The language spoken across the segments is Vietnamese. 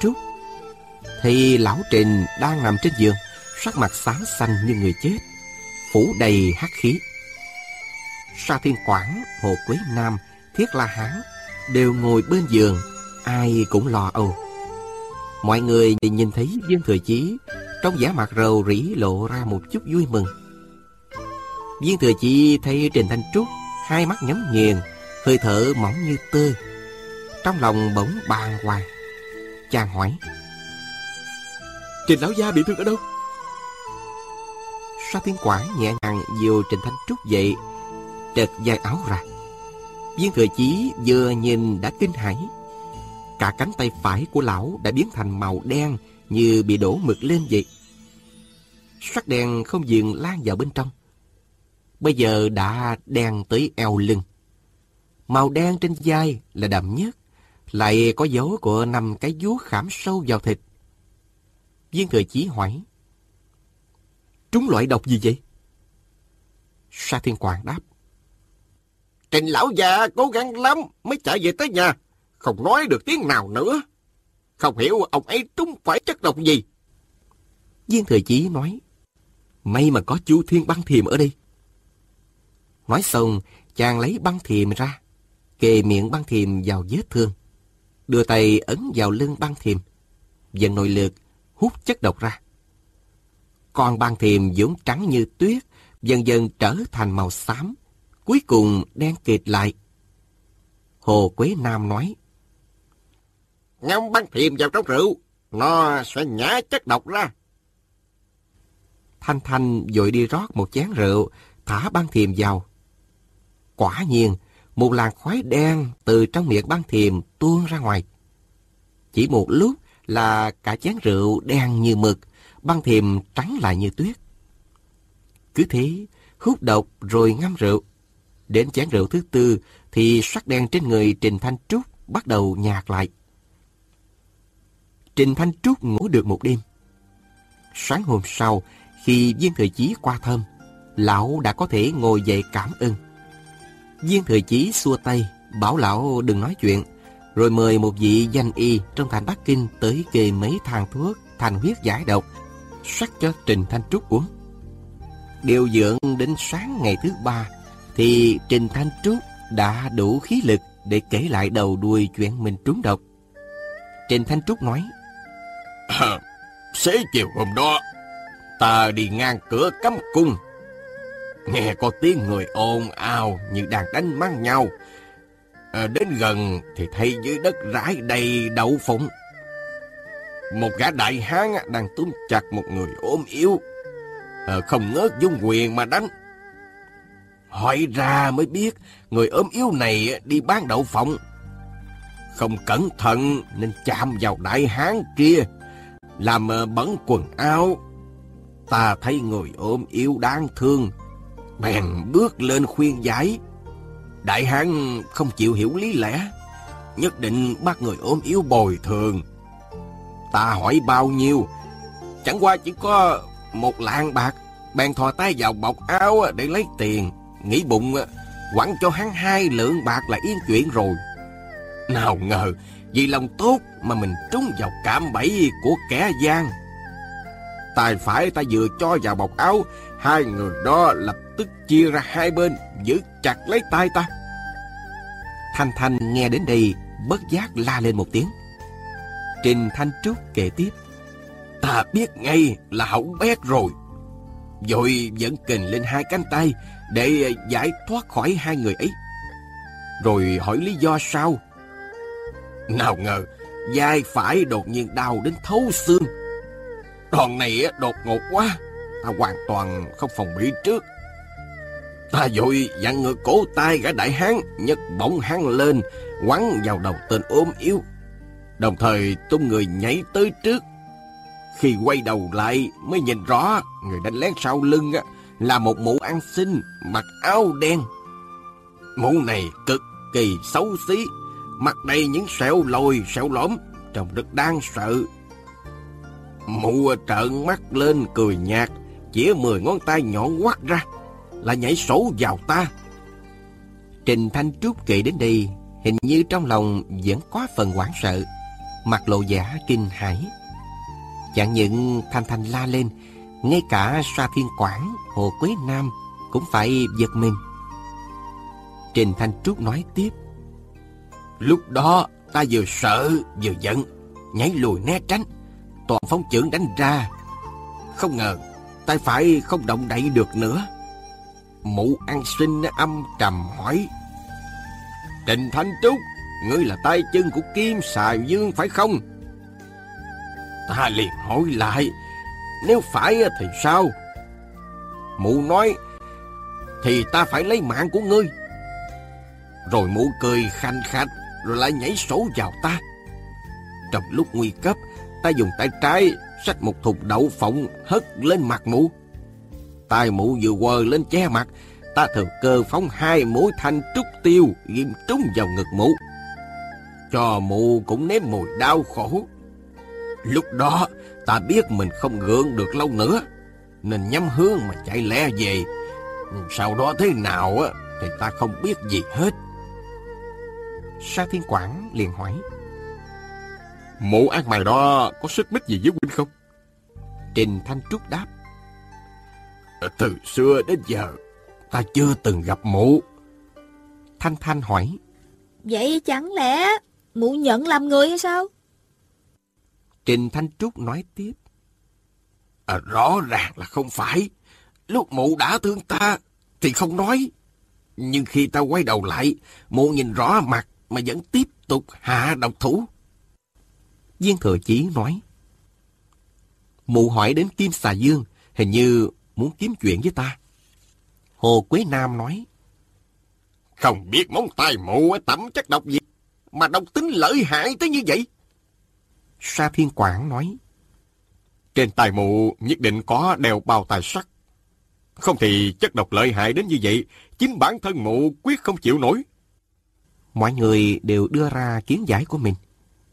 Trúc Thì lão Trình đang nằm trên giường Sắc mặt xám xanh như người chết Phủ đầy hắc khí. Sa Thiên Quảng, Hồ Quế Nam, Thiết La Hán Đều ngồi bên giường Ai cũng lo âu. Mọi người nhìn thấy Dương Thừa Chí Trong giả mặt rầu rĩ lộ ra một chút vui mừng. Viên Thừa Chí thấy Trình Thanh Trúc Hai mắt nhắm nghiền Hơi thở mỏng như tơ Trong lòng bỗng bàng hoàng. Chàng hỏi Trình lão gia bị thương ở đâu? Sa Thiên Quảng nhẹ nhàng dìu Trình Thanh Trúc dậy Trật vai áo ra. Viên Thừa Chí vừa nhìn đã kinh hãi. Cả cánh tay phải của lão đã biến thành màu đen Như bị đổ mực lên vậy. Sắc đen không dừng lan vào bên trong. Bây giờ đã đen tới eo lưng. Màu đen trên vai là đậm nhất lại có dấu của năm cái vuốt khảm sâu vào thịt Viên Thừa Chí hỏi Trúng loại độc gì vậy? Sa Thiên Quang đáp Trình lão già cố gắng lắm mới trở về tới nhà không nói được tiếng nào nữa. Không hiểu ông ấy trúng phải chất độc gì. Viên Thời Chí nói, may mà có chú Thiên băng thiềm ở đây. Nói xong, chàng lấy băng thiềm ra, kề miệng băng thiềm vào vết thương, đưa tay ấn vào lưng băng thiềm, dần nội lực hút chất độc ra. Con băng thiềm vốn trắng như tuyết, dần dần trở thành màu xám, cuối cùng đen kịt lại. Hồ Quế Nam nói, ngâm băng thiềm vào trong rượu, nó sẽ nhả chất độc ra. Thanh Thanh vội đi rót một chén rượu, thả băng thiềm vào. Quả nhiên, một làn khói đen từ trong miệng băng thiềm tuôn ra ngoài. Chỉ một lúc là cả chén rượu đen như mực, băng thiềm trắng lại như tuyết. Cứ thế, hút độc rồi ngâm rượu. Đến chén rượu thứ tư thì sắc đen trên người Trình Thanh Trúc bắt đầu nhạt lại. Trình Thanh Trúc ngủ được một đêm. Sáng hôm sau, khi Viên Thời Chí qua thơm, lão đã có thể ngồi dậy cảm ơn. Viên Thời Chí xua tay, bảo lão đừng nói chuyện, rồi mời một vị danh y trong thành Bắc Kinh tới kê mấy thang thuốc thành huyết giải độc, sắc cho Trình Thanh Trúc uống. Điều dưỡng đến sáng ngày thứ ba, thì Trình Thanh Trúc đã đủ khí lực để kể lại đầu đuôi chuyện mình trúng độc. Trình Thanh Trúc nói, Xế chiều hôm đó, ta đi ngang cửa cấm cung. Nghe có tiếng người ồn ào như đang đánh mắng nhau. À, đến gần thì thấy dưới đất rải đầy đậu phụng. Một gã đại hán đang túm chặt một người ốm yếu. À, không ngớt dung quyền mà đánh. Hỏi ra mới biết người ốm yếu này đi bán đậu phộng. Không cẩn thận nên chạm vào đại hán kia làm ờ, bẩn quần áo. Ta thấy người ốm yếu đáng thương, bèn bước lên khuyên giải. Đại hán không chịu hiểu lý lẽ, nhất định bắt người ốm yếu bồi thường. Ta hỏi bao nhiêu, chẳng qua chỉ có một lạng bạc, bèn thò tay vào bọc áo để lấy tiền, nghĩ bụng quẳng cho hắn hai lượng bạc là yên chuyện rồi. Nào ngờ, vì lòng tốt mà mình trúng vào cạm bẫy của kẻ gian. Tài phải ta vừa cho vào bọc áo, hai người đó lập chia ra hai bên, giữ chặt lấy tay ta. Thanh Thanh nghe đến đây, bất giác la lên một tiếng. Trình Thanh Trúc kể tiếp. Ta biết ngay là hỏng bét rồi. Rồi dẫn kình lên hai cánh tay để ờ, giải thoát khỏi hai người ấy. Rồi hỏi lý do sao nào ngờ, vai phải đột nhiên đau đến thấu xương. Đòn này đột ngột quá, ta hoàn toàn không phòng bị trước. Ta vội dặn ngựa cổ tay gã đại hán, nhấc bổng hắn lên, quắn vào đầu tên ốm yếu. Đồng thời tung người nhảy tới trước. Khi quay đầu lại mới nhìn rõ người đánh lén sau lưng là một mụ ăn xin mặc áo đen. Mụ này cực kỳ xấu xí, mặt đầy những sẹo lồi, sẹo lõm, trông rất đáng sợ. Mụ trợn mắt lên cười nhạt, chỉ mười ngón tay nhọn quắt ra, là nhảy sổ vào ta. Trình Thanh Trúc kỵ đến đây, hình như trong lòng vẫn có phần hoảng sợ. mặt lộ giả kinh hãi. Chẳng những Thanh Thanh la lên, ngay cả Sa Thiên Quảng, Hồ Quế Nam cũng phải giật mình. Trình Thanh Trúc nói tiếp. Lúc đó ta vừa sợ vừa giận, nhảy lùi né tránh, toàn phong trưởng đánh ra. Không ngờ tay phải không động đậy được nữa. Mụ ăn sinh âm trầm hỏi. Trình Thanh Trúc, ngươi là tay chân của Kim Xà Dương phải không? Ta liền hỏi lại, nếu phải thì sao? Mụ nói, thì ta phải lấy mạng của ngươi. Rồi mụ cười khanh khách, rồi lại nhảy sổ vào ta. Trong lúc nguy cấp, ta dùng tay trái xách một thùng đậu phộng hất lên mặt mụ tay mụ vừa quờ lên che mặt, ta thừa cơ phóng hai mũi thanh trúc tiêu ghim trúng vào ngực mụ. Cho mụ cũng nếm mùi đau khổ. Lúc đó, ta biết mình không gượng được lâu nữa, nên nhắm hướng mà chạy lẹ về. Sau đó thế nào á, thì ta không biết gì hết. Sa Thiên Quảng liền hỏi. Mụ ác mày đó có sức mích gì với huynh không? Trình Thanh Trúc đáp. Từ xưa đến giờ, ta chưa từng gặp mụ. Thanh Thanh hỏi. Vậy chẳng lẽ mụ nhận làm người hay sao? Trình Thanh Trúc nói tiếp. À, rõ ràng là không phải. Lúc mụ đã thương ta, thì không nói. Nhưng khi ta quay đầu lại, mụ nhìn rõ mặt mà vẫn tiếp tục hạ độc thủ. Viên Thừa Chí nói. Mụ hỏi đến Kim Xà Dương, hình như muốn kiếm chuyện với ta. Hồ Quế Nam nói. Không biết móng tay mụ tẩm chất độc gì, mà độc tính lợi hại tới như vậy. Sa Thiên Quảng nói. Trên tài mụ nhất định có đeo bao tài sắt. Không thì chất độc lợi hại đến như vậy, chính bản thân mụ quyết không chịu nổi. Mọi người đều đưa ra kiến giải của mình,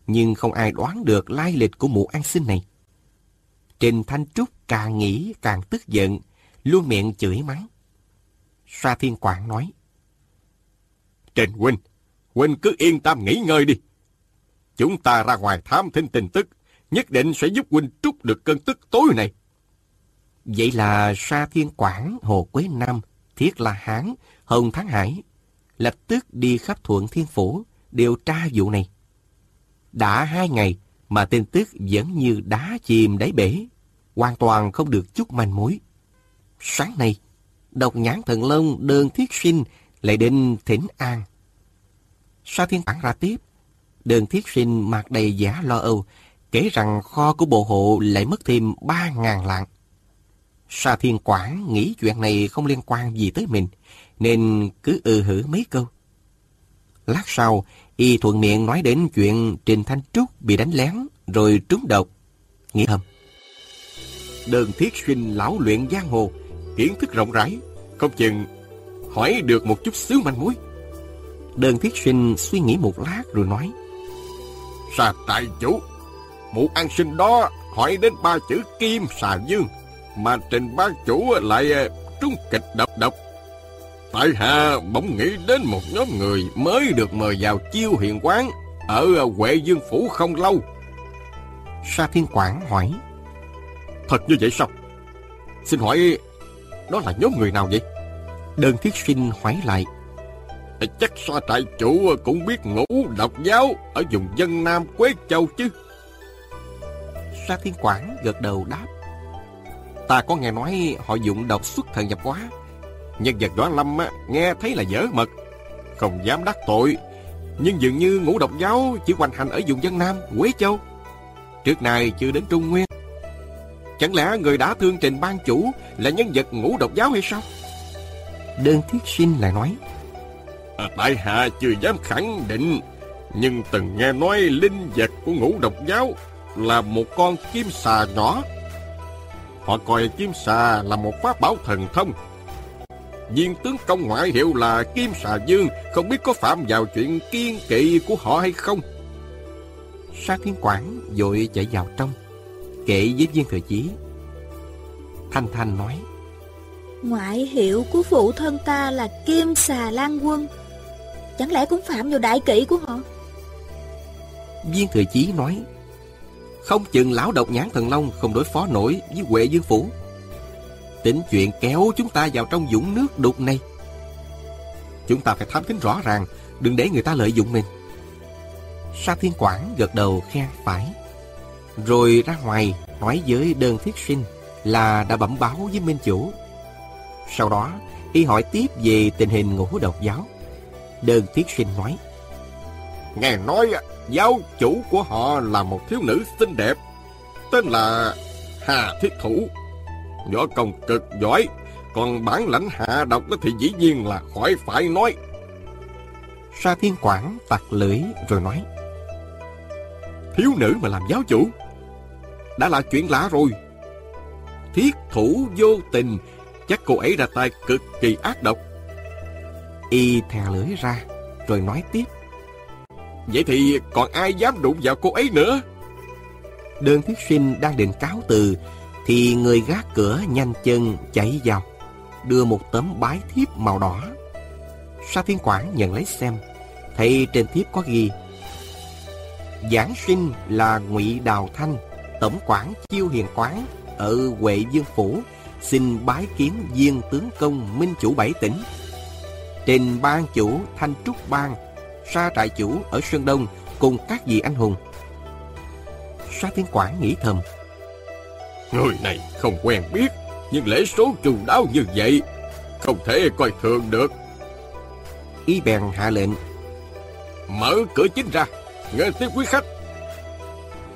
nhưng không ai đoán được lai lịch của mụ ăn xin này. Trình Thanh Trúc càng nghĩ càng tức giận, luôn miệng chửi mắng. Sa Thiên Quảng nói. Trình Huynh, Huynh cứ yên tâm nghỉ ngơi đi. Chúng ta ra ngoài thám thính tin tức, nhất định sẽ giúp Huynh trút được cơn tức tối này. Vậy là Sa Thiên Quảng, Hồ Quế Nam, Thiết La Hán, Hồng Thắng Hải lập tức đi khắp Thuận Thiên Phủ điều tra vụ này. Đã hai ngày mà tin tức vẫn như đá chìm đáy bể, hoàn toàn không được chút manh mối. Sáng nay, độc nhãn thần long đơn thiết sinh lại đến thỉnh an. Sa Thiên Quảng ra tiếp, đơn thiết sinh mặt đầy giả lo âu, kể rằng kho của bộ hộ lại mất thêm ba ngàn lạng. Sa Thiên Quảng nghĩ chuyện này không liên quan gì tới mình, nên cứ ừ hử mấy câu. Lát sau, y thuận miệng nói đến chuyện Trình Thanh Trúc bị đánh lén rồi trúng độc. Nghĩ thầm. Đơn thiết sinh lão luyện giang hồ, kiến thức rộng rãi, không chừng hỏi được một chút xíu manh mối. Đơn thiết sinh suy nghĩ một lát rồi nói. Sa trại chủ, mụ ăn sinh đó hỏi đến ba chữ kim xà dương, mà trình bác chủ lại ờ, trúng kịch độc độc. Tại hạ bỗng nghĩ đến một nhóm người mới được mời vào chiêu hiện quán ở ờ, Huệ Dương Phủ không lâu. Sa Thiên Quảng hỏi. Thật như vậy sao? Xin hỏi, đó là nhóm người nào vậy? Đơn thiết sinh hỏi lại. Chắc sa trại chủ cũng biết ngũ độc giáo ở vùng dân Nam Quế Châu chứ. Sa Thiên Quảng gật đầu đáp. Ta có nghe nói họ dụng độc xuất thần nhập quá. Nhân vật đó lâm nghe thấy là dở mật, không dám đắc tội. Nhưng dường như ngũ độc giáo chỉ hoành hành ở vùng dân Nam, Quế Châu. Trước này chưa đến Trung Nguyên. Chẳng lẽ người đã thương trình ban chủ là nhân vật ngũ độc giáo hay sao? Đơn thiết sinh lại nói. À, tại hạ chưa dám khẳng định, nhưng từng nghe nói linh vật của ngũ độc giáo là một con kim xà nhỏ. Họ coi kim xà là một pháp bảo thần thông. Viên tướng công ngoại hiệu là Kim Xà Dương không biết có phạm vào chuyện kiên kỵ của họ hay không. Sa Thiên Quảng vội chạy vào trong, kể với viên thừa chí. Thanh Thanh nói, Ngoại hiệu của phụ thân ta là Kim Xà Lan Quân. Chẳng lẽ cũng phạm vào đại kỵ của họ? Viên Thừa Chí nói Không chừng lão độc nhãn thần long không đối phó nổi với Huệ Dương Phủ. Tính chuyện kéo chúng ta vào trong dũng nước đục này. Chúng ta phải thám thính rõ ràng Đừng để người ta lợi dụng mình. Sa Thiên Quảng gật đầu khen phải Rồi ra ngoài nói với đơn thiết sinh Là đã bẩm báo với Minh Chủ. Sau đó y hỏi tiếp về tình hình ngũ độc giáo. Đơn thiết sinh nói Nghe nói giáo chủ của họ là một thiếu nữ xinh đẹp Tên là Hà Thiết Thủ. Võ công cực giỏi Còn bản lãnh hạ độc thì dĩ nhiên là khỏi phải nói. Sa Thiên Quảng tặc lưỡi rồi nói Thiếu nữ mà làm giáo chủ Đã là chuyện lạ rồi. Thiết thủ vô tình Chắc cô ấy ra tay cực kỳ ác độc. Y thè lưỡi ra Rồi nói tiếp. Vậy thì còn ai dám đụng vào cô ấy nữa? Đơn thiết sinh đang định cáo từ Thì người gác cửa nhanh chân chạy vào Đưa một tấm bái thiếp màu đỏ. Sa Thiên Quảng nhận lấy xem Thấy trên thiếp có ghi Giảng sinh là ngụy Đào Thanh Tổng quản chiêu hiền quán Ở Huệ Dương Phủ Xin bái kiến viên tướng công Minh Chủ Bảy tỉnh. Trình ban chủ Thanh Trúc Bang Sa trại chủ ở Sơn Đông Cùng các vị anh hùng. Sa Thiên Quảng nghĩ thầm. Người này không quen biết Nhưng lễ số trù đáo như vậy Không thể coi thường được. Y bèn hạ lệnh. Mở cửa chính ra Nghe tiếp quý khách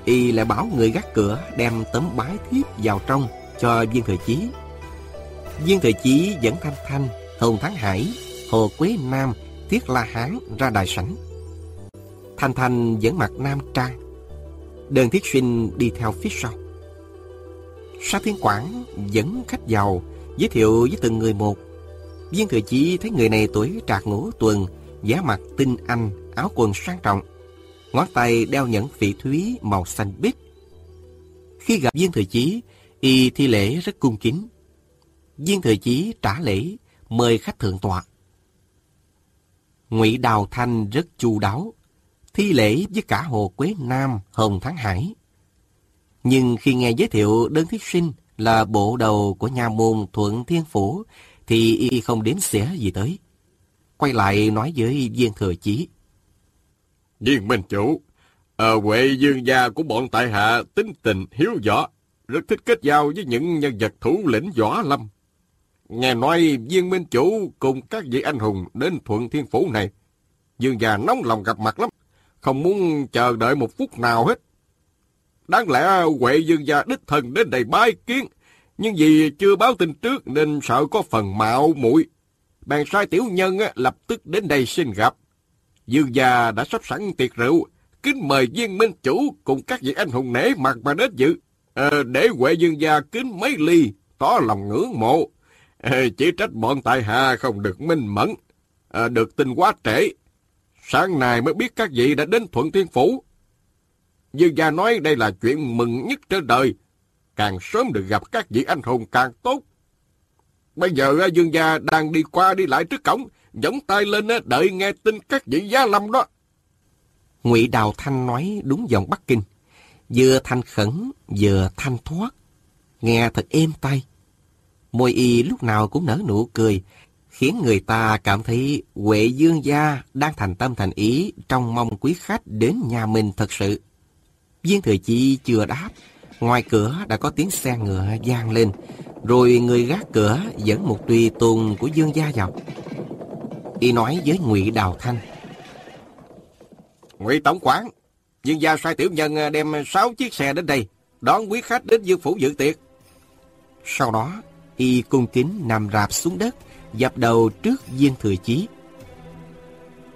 Y lại bảo người gác cửa Đem tấm bái thiếp vào trong Cho viên thời chí. Viên thời chí dẫn Thanh Thanh, Hồng Thắng Hải, Hồ Quế Nam, Tiết La Hán ra đại sảnh. Thanh Thanh dẫn mặt Nam Trang Đơn Thiết Sinh đi theo phía sau. Sa Thiên Quảng dẫn khách giàu Giới thiệu với từng người một. Viên Thừa Chí thấy người này tuổi trạc ngũ tuần giá mặt tinh anh, Áo quần sang trọng. Ngón tay đeo nhẫn phỉ thúy màu xanh biếc Khi gặp Viên Thừa Chí Y thi lễ rất cung kính Viên Thừa Chí trả lễ Mời khách thượng tọa Ngụy Đào Thanh rất chu đáo, thi lễ với cả Hồ Quế Nam, Hồng Thắng Hải. Nhưng khi nghe giới thiệu đơn thí sinh là bộ đầu của nhà môn Thuận Thiên Phủ, thì y không đến xẻ gì tới. Quay lại nói với viên thừa chí. Viên Minh Chủ, ở Huệ Dương gia của bọn tại hạ tính tình hiếu võ, rất thích kết giao với những nhân vật thủ lĩnh võ lâm. Nghe nói viên minh chủ cùng các vị anh hùng đến thuận thiên phủ này. Dương già nóng lòng gặp mặt lắm, không muốn chờ đợi một phút nào hết. Đáng lẽ Huệ Dương gia đích thần đến đây bái kiến, nhưng vì chưa báo tin trước nên sợ có phần mạo muội Bèn sai tiểu nhân lập tức đến đây xin gặp. Dương gia đã sắp sẵn tiệc rượu, kính mời viên minh chủ cùng các vị anh hùng nể mặt mà đến dự. À, để Huệ Dương gia kính mấy ly, tỏ lòng ngưỡng mộ. Ờ, chỉ trách bọn tại hạ không được minh mẫn, à, được tin quá trễ. Sáng nay mới biết các vị đã đến Thuận Thiên Phủ. Dương gia nói đây là chuyện mừng nhất trên đời. Càng sớm được gặp các vị anh hùng càng tốt. Bây giờ Dương gia đang đi qua đi lại trước cổng, giống tay lên đợi nghe tin các vị gia lâm đó. Ngụy Đào Thanh nói đúng giọng Bắc Kinh, vừa thanh khẩn, vừa thanh thoát, nghe thật êm tay. Môi y lúc nào cũng nở nụ cười, khiến người ta cảm thấy Huệ Dương gia đang thành tâm thành ý trong mong quý khách đến nhà mình thật sự. Viên Thừa Chi chưa đáp, ngoài cửa đã có tiếng xe ngựa vang lên, rồi người gác cửa dẫn một tùy tùng của Dương gia vào. Y nói với Ngụy Đào Thanh. Ngụy Tổng quản, Dương gia sai tiểu nhân đem 6 chiếc xe đến đây, đón quý khách đến Dương Phủ dự tiệc. Sau đó, y cung kính nằm rạp xuống đất, dập đầu trước viên thừa chí.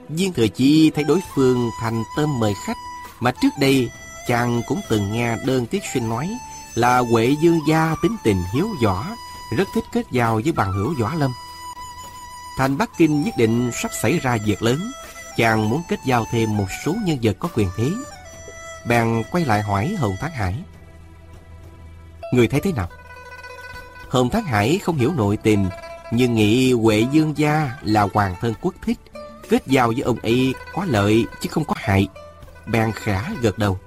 Viên thừa chí thấy đối phương thành tâm mời khách, mà trước đây chàng cũng từng nghe đơn tiết xuyên nói là Huệ Dương gia tính tình hiếu võ, rất thích kết giao với bằng hữu võ lâm. Thành Bắc Kinh nhất định sắp xảy ra việc lớn, chàng muốn kết giao thêm một số nhân vật có quyền thế. Bèn quay lại hỏi Hồng Thác Hải. Người thấy thế nào? Hồng Thác Hải không hiểu nội tình, nhưng nghĩ Huệ Dương Gia là hoàng thân quốc thích, kết giao với ông ấy có lợi chứ không có hại. bèn khả gật đầu.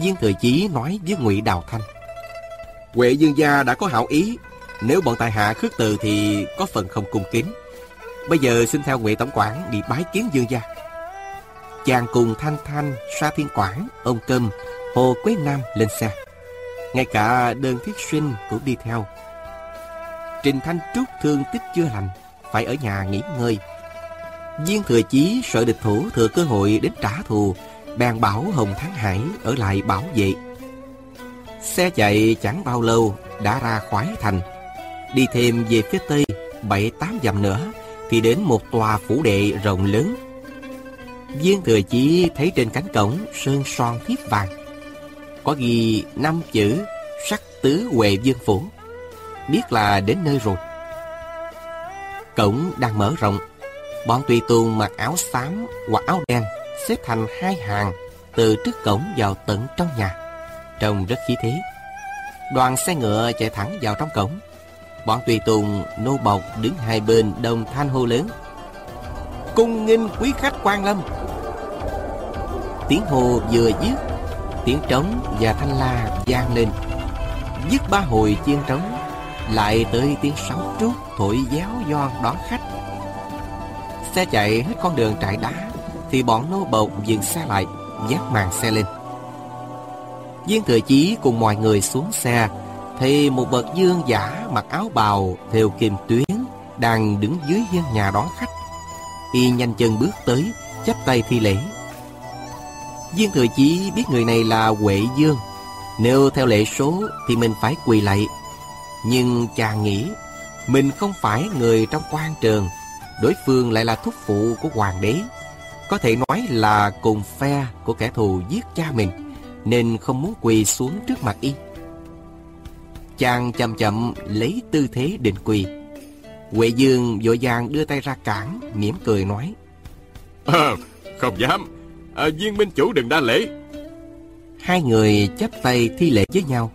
Viên Thừa Chí nói với Ngụy Đào Thanh. Huệ Dương gia đã có hảo ý, nếu bọn tài hạ khước từ thì có phần không cung kính. Bây giờ xin theo nguyễn Tổng quản đi bái kiến Dương gia. Chàng cùng Thanh Thanh, Sa Thiên Quảng, ông Câm, Hồ Quế Nam lên xe. Ngay cả đơn thiết sinh cũng đi theo. Trình Thanh Trúc thương tích chưa lành, phải ở nhà nghỉ ngơi. Viên Thừa Chí sợ địch thủ thừa cơ hội đến trả thù, bèn bảo Hồng Thắng Hải ở lại bảo vệ. Xe chạy chẳng bao lâu đã ra khoái thành. Đi thêm về phía tây, bảy tám dặm nữa, thì đến một tòa phủ đệ rộng lớn. Viên Thừa Chí thấy trên cánh cổng sơn son thiếp vàng. Có ghi năm chữ sắc tứ Huệ Dương Phủ. Biết là đến nơi rồi. Cổng đang mở rộng. Bọn tùy tùng mặc áo xám hoặc áo đen, xếp thành hai hàng, từ trước cổng vào tận trong nhà. Trông rất khí thế. Đoàn xe ngựa chạy thẳng vào trong cổng. Bọn tùy tùng nô bọc đứng hai bên đồng thanh hô lớn. Cung nghinh quý khách quan lâm. Tiếng hô vừa dứt, tiếng trống và thanh la vang lên. Dứt ba hồi chiên trống, lại tới tiếng sáo trúc thổi giáo doan đón khách. Xe chạy hết con đường trại đá, thì bọn nô bộc dừng xe lại, dắt màn xe lên. Viên Thừa Chí cùng mọi người xuống xe thì một bậc dương giả mặc áo bào Theo kim tuyến, Đang đứng dưới hiên nhà đón khách. Y nhanh chân bước tới, chắp tay thi lễ. Viên Thừa Chí biết người này là Huệ Dương. Nếu theo lệ số Thì mình phải quỳ lạy Nhưng chàng nghĩ, Mình không phải người trong quan trường. Đối phương lại là thúc phụ của hoàng đế. Có thể nói là cùng phe Của kẻ thù giết cha mình, nên không muốn quỳ xuống trước mặt y. Chàng chậm chậm lấy tư thế định quỳ. Huệ Dương vội vàng đưa tay ra cản, mỉm cười nói. À, không dám, à, viên minh chủ đừng đa lễ. Hai người chắp tay thi lễ với nhau.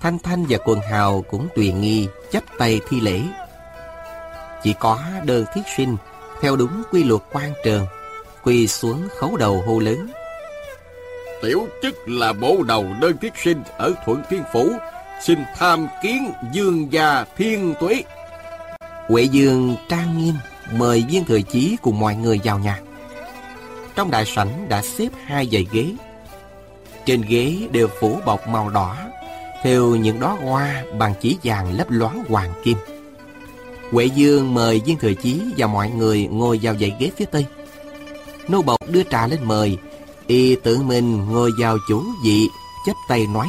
Thanh Thanh và Quần Hào cũng tùy nghi chắp tay thi lễ. Chỉ có đơn thiết sinh theo đúng quy luật quan trường, quỳ xuống khấu đầu hô lớn. Tiểu chức là bộ đầu đơn thiết sinh ở Thuận Thiên Phủ, xin tham kiến dương gia thiên tuế. Huệ Dương trang nghiêm mời viên thừa chí cùng mọi người vào nhà. Trong đại sảnh đã xếp hai dãy ghế. Trên ghế đều phủ bọc màu đỏ, theo những đóa hoa bằng chỉ vàng lấp loáng hoàng kim. Huệ Dương mời viên thừa chí và mọi người ngồi vào dãy ghế phía tây. Nô bộc đưa trà lên mời, Y tự mình ngồi vào chủ vị, chắp tay nói.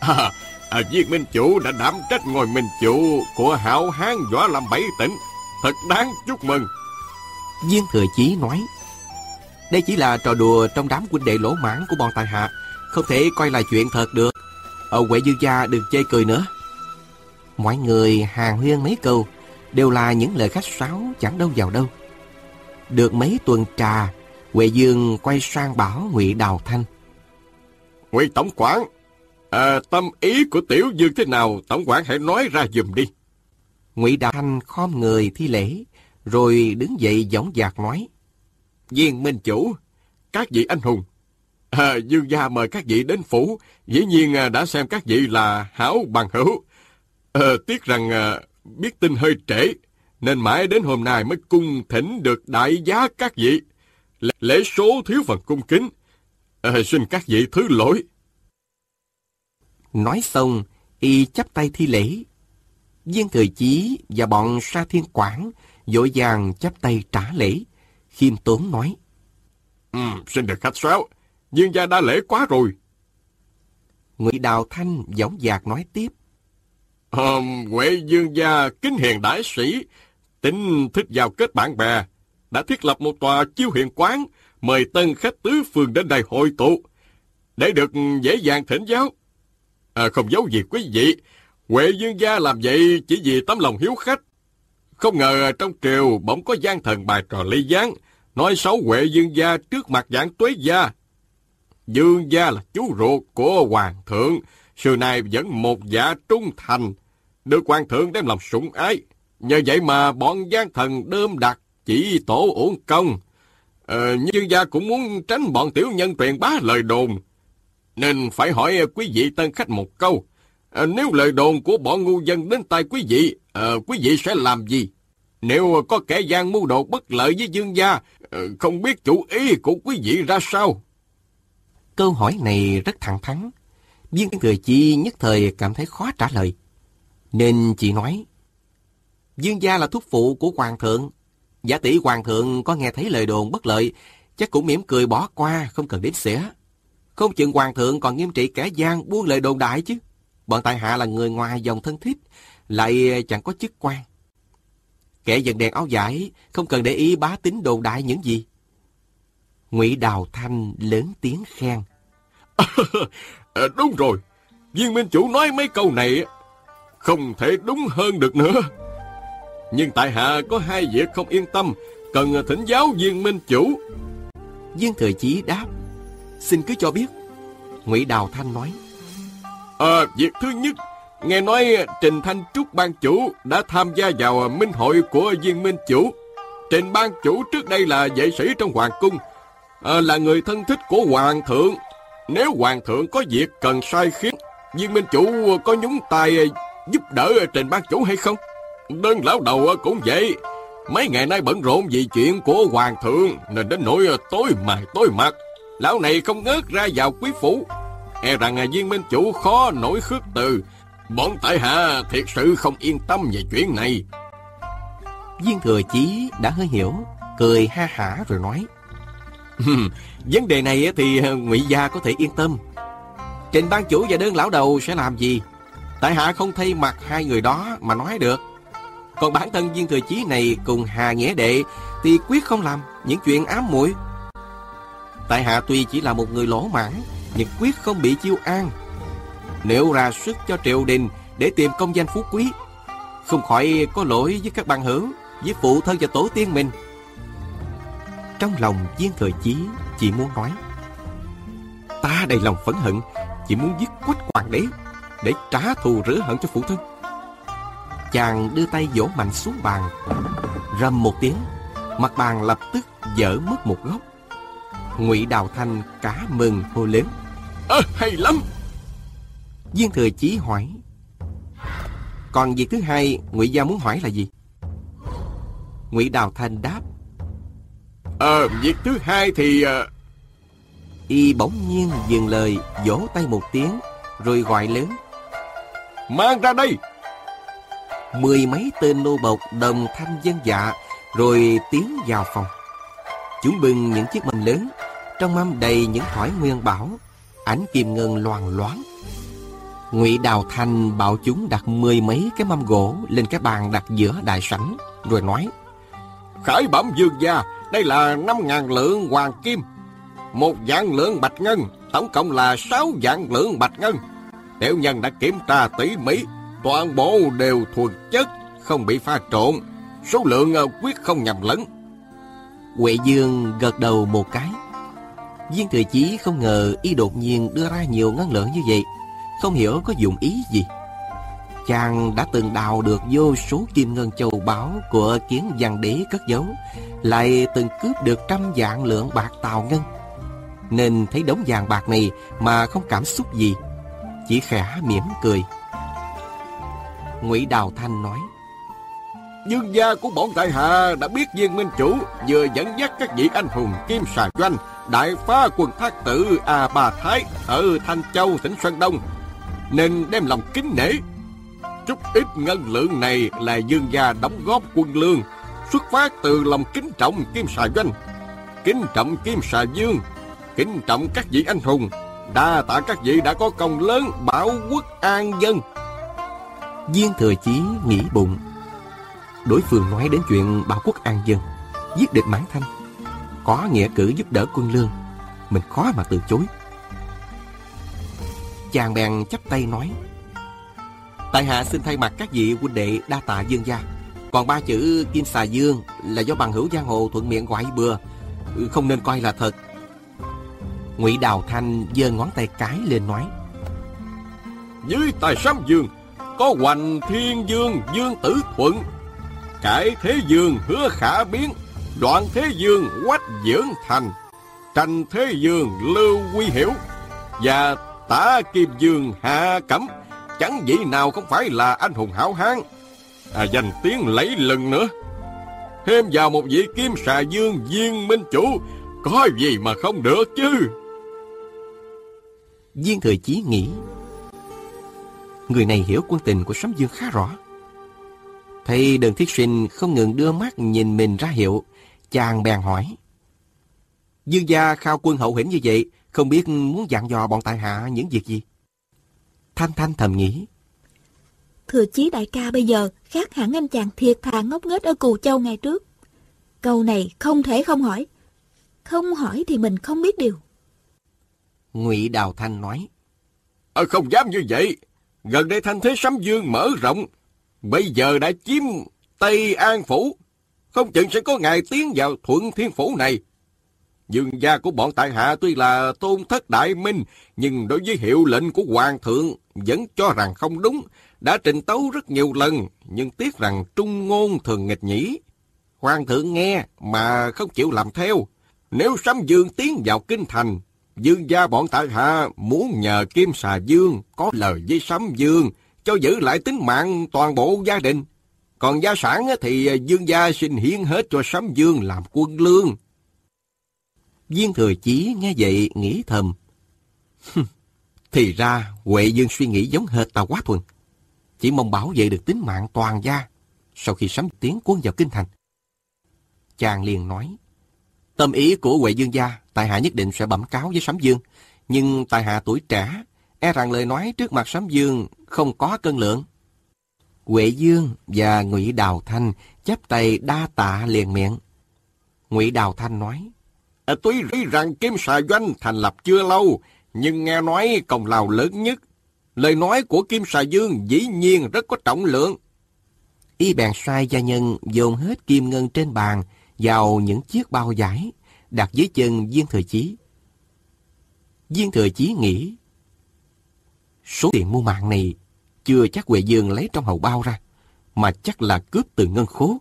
À, à, viên minh chủ đã đảm trách ngồi minh chủ của hảo hán võ làm bảy tỉnh. Thật đáng chúc mừng. Viên thừa chí nói. Đây chỉ là trò đùa trong đám huynh đệ lỗ mãn của bọn tài hạ. Không thể coi là chuyện thật được. Ở Huệ Dương Gia đừng chê cười nữa. Mọi người hàng huyên mấy câu đều là những lời khách sáo chẳng đâu vào đâu. Được mấy tuần trà Huệ Dương quay sang bảo Ngụy Đào Thanh. Ngụy Tổng quản, à, tâm ý của Tiểu Dương thế nào, Tổng quản hãy nói ra dùm đi. Ngụy Đào Thanh khom người thi lễ, rồi đứng dậy dõng dạc nói. Viên Minh Chủ, các vị anh hùng, à, Dương gia mời các vị đến phủ, dĩ nhiên à, đã xem các vị là hảo bằng hữu. À, tiếc rằng à, biết tin hơi trễ, nên mãi đến hôm nay mới cung thỉnh được đại giá các vị. Lễ số thiếu phần cung kính. À, xin các vị thứ lỗi. Nói xong, y chắp tay thi lễ. Viên Thời Chí và bọn Sa Thiên Quảng dội vàng chắp tay trả lễ. Khiêm tốn nói. Ừ, xin được khách sáo. Dương gia đã lễ quá rồi. Ngụy Đào Thanh dõng dạc nói tiếp. Um, Huệ Dương gia kính hiền đại sĩ, tính thích giao kết bạn bè, đã thiết lập một tòa chiêu hiện quán, mời tân khách tứ phương đến đây hội tụ, để được dễ dàng thỉnh giáo. À, không giấu gì quý vị, Huệ Dương gia làm vậy chỉ vì tấm lòng hiếu khách. Không ngờ trong triều bỗng có gian thần bài trò ly gián, nói xấu Huệ Dương gia trước mặt giảng tuế gia. Dương gia là chú ruột của hoàng thượng, xưa nay vẫn một giả trung thành, được hoàng thượng đem lòng sủng ái. Nhờ vậy mà bọn gian thần đơm đặt chỉ tổ uổng công. Ờ, nhưng gia cũng muốn tránh bọn tiểu nhân truyền bá lời đồn. Nên phải hỏi quý vị tân khách một câu. Ờ, nếu lời đồn của bọn ngu dân đến tay quý vị, ờ, quý vị sẽ làm gì? Nếu có kẻ gian mưu đồ bất lợi với dương gia, ờ, không biết chủ ý của quý vị ra sao? Câu hỏi này rất thẳng thắn. Viên người Chi nhất thời cảm thấy khó trả lời. Nên chỉ nói, Dương gia là thúc phụ của Hoàng thượng. Giả tỷ Hoàng thượng có nghe thấy lời đồn bất lợi, chắc cũng mỉm cười bỏ qua, không cần đến xỉa. Không chừng Hoàng thượng còn nghiêm trị kẻ gian buông lời đồn đại chứ. Bọn tại hạ là người ngoài dòng thân thiết, lại chẳng có chức quan. Kẻ dần đèn áo giải, không cần để ý bá tính đồn đại những gì. Ngụy Đào Thanh lớn tiếng khen. à, đúng rồi, viên minh chủ nói mấy câu này không thể đúng hơn được nữa. Nhưng tại hạ có hai việc không yên tâm, cần thỉnh giáo viên minh chủ. Viên Thừa Chí đáp, xin cứ cho biết. Ngụy Đào Thanh nói, À, việc thứ nhất, nghe nói Trình Thanh Trúc ban chủ đã tham gia vào minh hội của viên minh chủ. Trình ban chủ trước đây là vệ sĩ trong hoàng cung, à, là người thân thích của hoàng thượng. Nếu hoàng thượng có việc cần sai khiến, viên minh chủ có nhúng tay giúp đỡ Trình ban chủ hay không? Đơn lão đầu cũng vậy. Mấy ngày nay bận rộn vì chuyện của hoàng thượng nên đến nỗi tối mài tối mặt. Lão này không ngớt ra vào quý phủ e rằng viên minh chủ khó nổi khước từ. Bọn tại hạ thiệt sự không yên tâm về chuyện này. Viên thừa chí đã hơi hiểu, cười ha hả rồi nói. Vấn đề này thì ngụy gia có thể yên tâm. Trình ban chủ và đơn lão đầu sẽ làm gì? Tại hạ không thay mặt hai người đó mà nói được. Còn bản thân viên thừa chí này cùng Hà Nghĩa Đệ thì quyết không làm những chuyện ám muội. Tại hạ tuy chỉ là một người lỗ mãn nhưng quyết không bị chiêu an. Nếu ra sức cho triều đình để tìm công danh phú quý, không khỏi có lỗi với các bạn hữu, với phụ thân và tổ tiên mình. Trong lòng viên thời chí chỉ muốn nói, ta đầy lòng phẫn hận, chỉ muốn giết quách hoàng đế để trả thù rửa hận cho phụ thân. Chàng đưa tay vỗ mạnh xuống bàn, rầm một tiếng, mặt bàn lập tức dở mất một góc. Ngụy Đào Thanh cá mừng hô lớn. À, hay lắm! Viên Thừa Chí hỏi. Còn việc thứ hai, Ngụy Gia muốn hỏi là gì? Ngụy Đào Thanh đáp. Ờ, à, việc thứ hai thì... Uh... Y bỗng nhiên dừng lời, vỗ tay một tiếng, rồi gọi lớn. Mang ra đây! Mười mấy tên nô bộc đồng thanh dân dạ, rồi tiến vào phòng. Chúng bưng những chiếc mâm lớn, trong mâm đầy những thỏi nguyên bảo, ánh kim ngân loàn loáng. Ngụy Đào Thanh bảo chúng đặt mười mấy cái mâm gỗ lên cái bàn đặt giữa đại sảnh, rồi nói: Khởi bẩm dương gia, đây là năm ngàn lượng hoàng kim, một vạn lượng bạch ngân, tổng cộng là sáu vạn lượng bạch ngân. Tiểu nhân đã kiểm tra tỉ mỉ, toàn bộ đều thuần chất, không bị pha trộn, số lượng ờ, quyết không nhầm lẫn. Huệ Dương gật đầu một cái. Viên Thừa Chí không ngờ y đột nhiên đưa ra nhiều ngân lượng như vậy, không hiểu có dụng ý gì. Chàng đã từng đào được vô số kim ngân châu báu của kiến văn đế cất giấu, lại từng cướp được trăm vạn lượng bạc tàu ngân. Nên thấy đống vàng bạc này mà không cảm xúc gì, chỉ khẽ mỉm cười. Ngụy Đào Thanh nói, Dương gia của bọn tại hạ đã biết viên minh chủ vừa dẫn dắt các vị anh hùng kim xà doanh đại phá quần thác tử A Bà Thái ở Thanh Châu, tỉnh Sơn Đông, nên đem lòng kính nể. Chút ít ngân lượng này là dương gia đóng góp quân lương, xuất phát từ lòng kính trọng kim xà doanh, kính trọng kim xà dương, kính trọng các vị anh hùng, đa tạ các vị đã có công lớn bảo quốc an dân. Viên thừa chí nghĩ bụng Đối phương nói đến chuyện bảo quốc an dân, Giết địch mãn thanh. Có nghĩa cử giúp đỡ quân lương, Mình khó mà từ chối. Chàng bèn chắp tay nói, Tại hạ xin thay mặt các vị huynh đệ đa tạ dương gia. Còn ba chữ Kim Xà Dương Là do bằng hữu giang hồ thuận miệng gọi bừa, Không nên coi là thật. Ngụy Đào Thanh giơ ngón tay cái lên nói, Dưới tài sám Dương, Có Hoành Thiên Dương Dương Tử Thuận Cải Thế Dương hứa khả biến Đoạn Thế Dương quách dưỡng thành, tranh Thế Dương lưu quy hiểu, và tả Kim Dương hạ cẩm, chẳng vị nào không phải là anh hùng hảo hán, à, dành tiếng lấy lừng nữa. Thêm vào một vị Kim Xà Dương viên minh chủ, có gì mà không được chứ? Viên thời Chí nghĩ, người này hiểu quân tình của Sấm Dương khá rõ. Thấy đơn thiết sinh không ngừng đưa mắt nhìn mình ra hiệu, chàng bèn hỏi. Dương gia khao quân hậu hĩnh như vậy, không biết muốn dặn dò bọn tại hạ những việc gì? Thanh Thanh thầm nghĩ. Thừa chí đại ca bây giờ khác hẳn anh chàng thiệt thà ngốc nghếch ở Cù Châu ngày trước. Câu này không thể không hỏi. Không hỏi thì mình không biết điều. Ngụy Đào Thanh nói. À, không dám như vậy. Gần đây thanh thế sấm dương mở rộng. Bây giờ đã chiếm Tây An Phủ. Không chừng sẽ có ngày tiến vào thuận thiên phủ này. Dương gia của bọn tại hạ tuy là tôn thất đại minh, nhưng đối với hiệu lệnh của hoàng thượng vẫn cho rằng không đúng. Đã trình tấu rất nhiều lần, nhưng tiếc rằng trung ngôn thường nghịch nhĩ. Hoàng thượng nghe mà không chịu làm theo. Nếu sấm dương tiến vào kinh thành, dương gia bọn tại hạ muốn nhờ kim xà dương có lời với sấm dương, cho giữ lại tính mạng toàn bộ gia đình. Còn gia sản thì dương gia xin hiến hết cho sấm dương làm quân lương. Viên thừa chí nghe vậy nghĩ thầm. Thì ra Huệ Dương suy nghĩ giống hệt Tào Quá Thuần. Chỉ mong bảo vệ được tính mạng toàn gia sau khi sấm tiến quân vào kinh thành. Chàng liền nói. Tâm ý của Huệ Dương gia, tại hạ nhất định sẽ bẩm cáo với Sấm Dương. Nhưng tại hạ tuổi trẻ, e rằng lời nói trước mặt Sấm Dương không có cân lượng. Huệ Dương và Ngụy Đào Thanh chắp tay đa tạ liền miệng. Ngụy Đào Thanh nói. À, tuy rằng Kim Xà Doanh thành lập chưa lâu, nhưng nghe nói công lao lớn nhất. Lời nói của Kim Xà Dương dĩ nhiên rất có trọng lượng. Y bèn sai gia nhân dồn hết kim ngân trên bàn vào những chiếc bao giải, đặt dưới chân viên thừa chí. Viên thừa chí nghĩ, số tiền mua mạng này chưa chắc Huệ Dương lấy trong hậu bao ra, mà chắc là cướp từ ngân khố.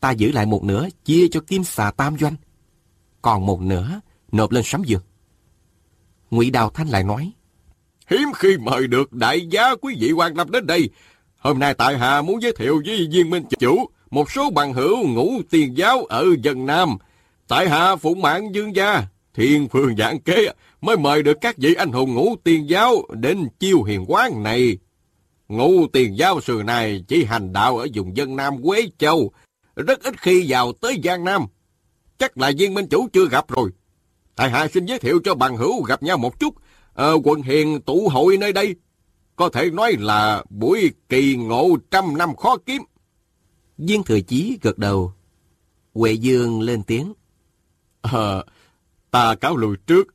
Ta giữ lại một nửa chia cho kim xà tam doanh, còn một nửa nộp lên sắm dược. Ngụy Đào Thanh lại nói, Hiếm khi mời được đại gia quý vị quan tâm đến đây. Hôm nay tại hạ muốn giới thiệu với viên minh chủ một số bằng hữu ngũ tiền giáo ở dân Nam. Tại hạ phụng mạng dương gia, thiên phương dạng kế mới mời được các vị anh hùng ngũ tiền giáo đến chiêu hiền quán này. Ngũ tiền giáo xưa này chỉ hành đạo ở vùng dân Nam Quế Châu, rất ít khi vào tới Giang Nam. Chắc là viên minh chủ chưa gặp rồi. Tại hạ xin giới thiệu cho bằng hữu gặp nhau một chút. Ờ, quần hiền tụ hội nơi đây. Có thể nói là buổi kỳ ngộ trăm năm khó kiếm. Viên Thừa Chí gật đầu. Huệ Dương lên tiếng. Ờ, ta cáo lùi trước.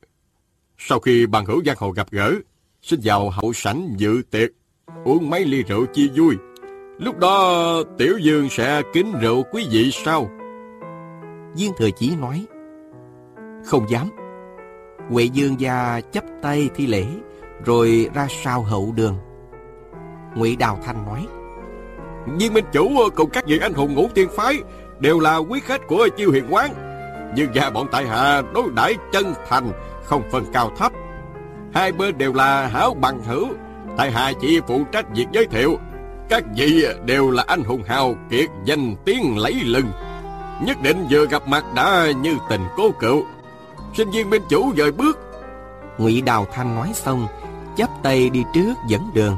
Sau khi bằng hữu giang hồ gặp gỡ, xin vào hậu sảnh dự tiệc, uống mấy ly rượu chia vui. Lúc đó Tiểu Dương sẽ kính rượu quý vị sau. Viên Thừa Chí nói. Không dám. Huệ Dương gia chấp tay thi lễ, rồi ra sau hậu đường. Ngụy Đào Thanh nói. Viên Minh Chủ cùng các vị anh hùng ngũ tiên phái đều là quý khách của chiêu hiền quán như gia bọn tại hạ đối đãi chân thành, không phân cao thấp. Hai bên đều là hảo bằng hữu. Tại hạ chỉ phụ trách việc giới thiệu. Các vị đều là anh hùng hào kiệt danh tiếng lấy lừng. Nhất định vừa gặp mặt đã như tình cố cựu. sinh viên minh chủ dời bước. Ngụy Đào Thanh nói xong, chắp tay đi trước dẫn đường.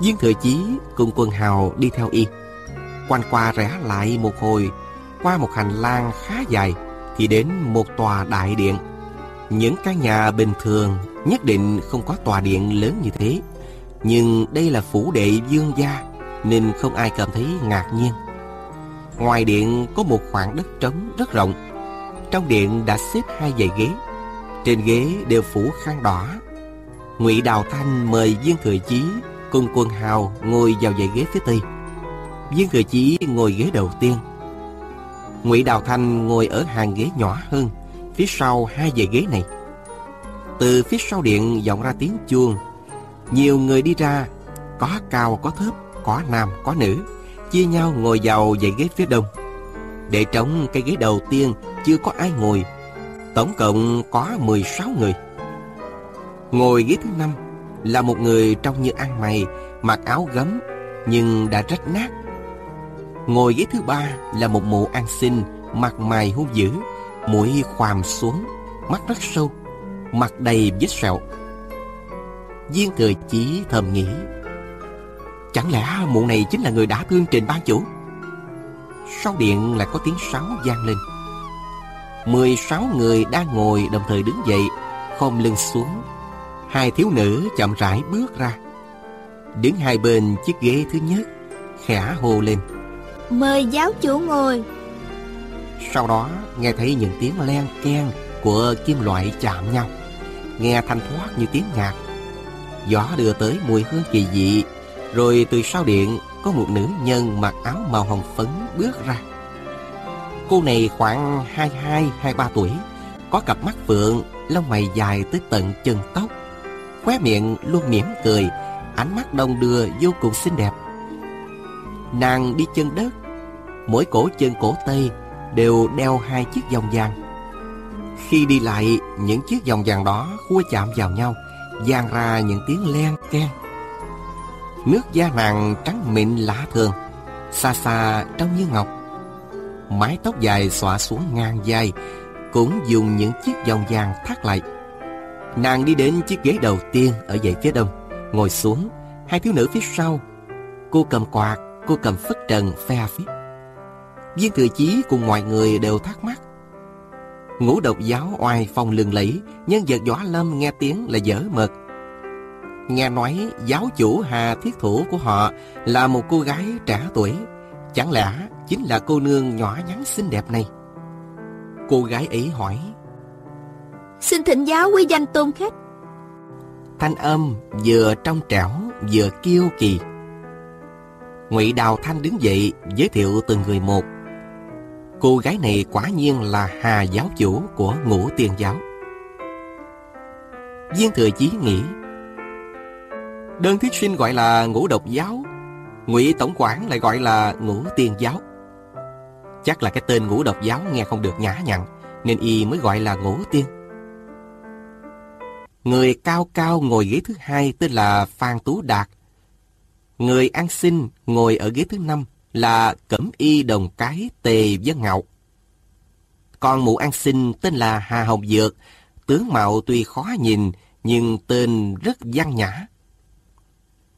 Viên Thừa Chí cùng quần hào đi theo y. Quanh qua rẽ lại một hồi, qua một hành lang khá dài, thì đến một tòa đại điện. Những căn nhà bình thường nhất định không có tòa điện lớn như thế. Nhưng đây là phủ đệ dương gia, nên không ai cảm thấy ngạc nhiên. Ngoài điện có một khoảng đất trống rất rộng. Trong điện đã xếp hai dãy ghế. Trên ghế đều phủ khăn đỏ. Ngụy Đào Thanh mời Viên Thừa Chí cùng quân hào ngồi vào dãy ghế phía tây. Viên Thừa Chí ngồi ghế đầu tiên. Ngụy Đào Thanh ngồi ở hàng ghế nhỏ hơn, phía sau hai dãy ghế này. Từ phía sau điện vọng ra tiếng chuông. Nhiều người đi ra, có cao có thấp, có nam có nữ, chia nhau ngồi vào dãy ghế phía đông. Để trống cái ghế đầu tiên chưa có ai ngồi Tổng cộng có 16 người Ngồi ghế thứ năm Là một người trông như ăn mày Mặc áo gấm Nhưng đã rách nát Ngồi ghế thứ ba là một mụ ăn xin Mặt mày hung dữ, Mũi khoàm xuống, Mắt rất sâu, Mặt đầy vết sẹo. Viên thừa chí thầm nghĩ, Chẳng lẽ mụ này chính là người đã thương trình ban chủ? Sau điện lại có tiếng sáo vang lên. 16 người đang ngồi đồng thời đứng dậy, Khom lưng xuống. Hai thiếu nữ chậm rãi bước ra. Đứng hai bên chiếc ghế thứ nhất, Khẽ hô lên. Mời giáo chủ ngồi. Sau đó, nghe thấy những tiếng len keng Của kim loại chạm nhau. Nghe thanh thoát như tiếng nhạc. Gió đưa tới mùi hương kỳ dị, Rồi từ sau điện Có một nữ nhân mặc áo màu hồng phấn bước ra. Cô này khoảng 22-23 tuổi, Có cặp mắt phượng, Lông mày dài tới tận chân tóc, Khóe miệng luôn mỉm cười, Ánh mắt đông đưa vô cùng xinh đẹp. Nàng đi chân đất. Mỗi cổ chân cổ tay Đều đeo hai chiếc vòng vàng. Khi đi lại, Những chiếc vòng vàng đó khua chạm vào nhau, vang ra những tiếng len keng. Nước da nàng trắng mịn lạ thường, Xa xa trông như ngọc. Mái tóc dài xõa xuống ngang vai, Cũng dùng những chiếc vòng vàng thắt lại. Nàng đi đến chiếc ghế đầu tiên Ở dãy phía đông, Ngồi xuống, Hai thiếu nữ phía sau. Cô cầm quạt Cô cầm phất trần phe phía Viên thừa chí cùng mọi người đều thắc mắc. Ngũ độc giáo oai phong lừng lẫy Nhân vật võ lâm nghe tiếng là dở mật. Nghe nói giáo chủ Hà Thiết Thủ của họ Là một cô gái trẻ tuổi. Chẳng lẽ chính là cô nương nhỏ nhắn xinh đẹp này? Cô gái ấy hỏi. Xin thỉnh giáo quý danh tôn khách. Thanh âm vừa trong trẻo vừa kiêu kỳ Ngụy Đào Thanh đứng dậy, giới thiệu từng người một. Cô gái này quả nhiên là Hà giáo chủ của ngũ tiên giáo. Viên thừa chí nghĩ, Đơn thuyết sinh gọi là ngũ độc giáo, Ngụy Tổng quản lại gọi là ngũ tiên giáo. Chắc là cái tên ngũ độc giáo nghe không được nhã nhặn, Nên y mới gọi là ngũ tiên. Người cao cao ngồi ghế thứ hai tên là Phan Tú Đạt Người ăn xin ngồi ở ghế thứ năm là Cẩm Y Đồng Cái Tề Dân Ngạo. con mụ ăn xin tên là Hà Hồng Dược, tướng mạo tuy khó nhìn nhưng tên rất văn nhã.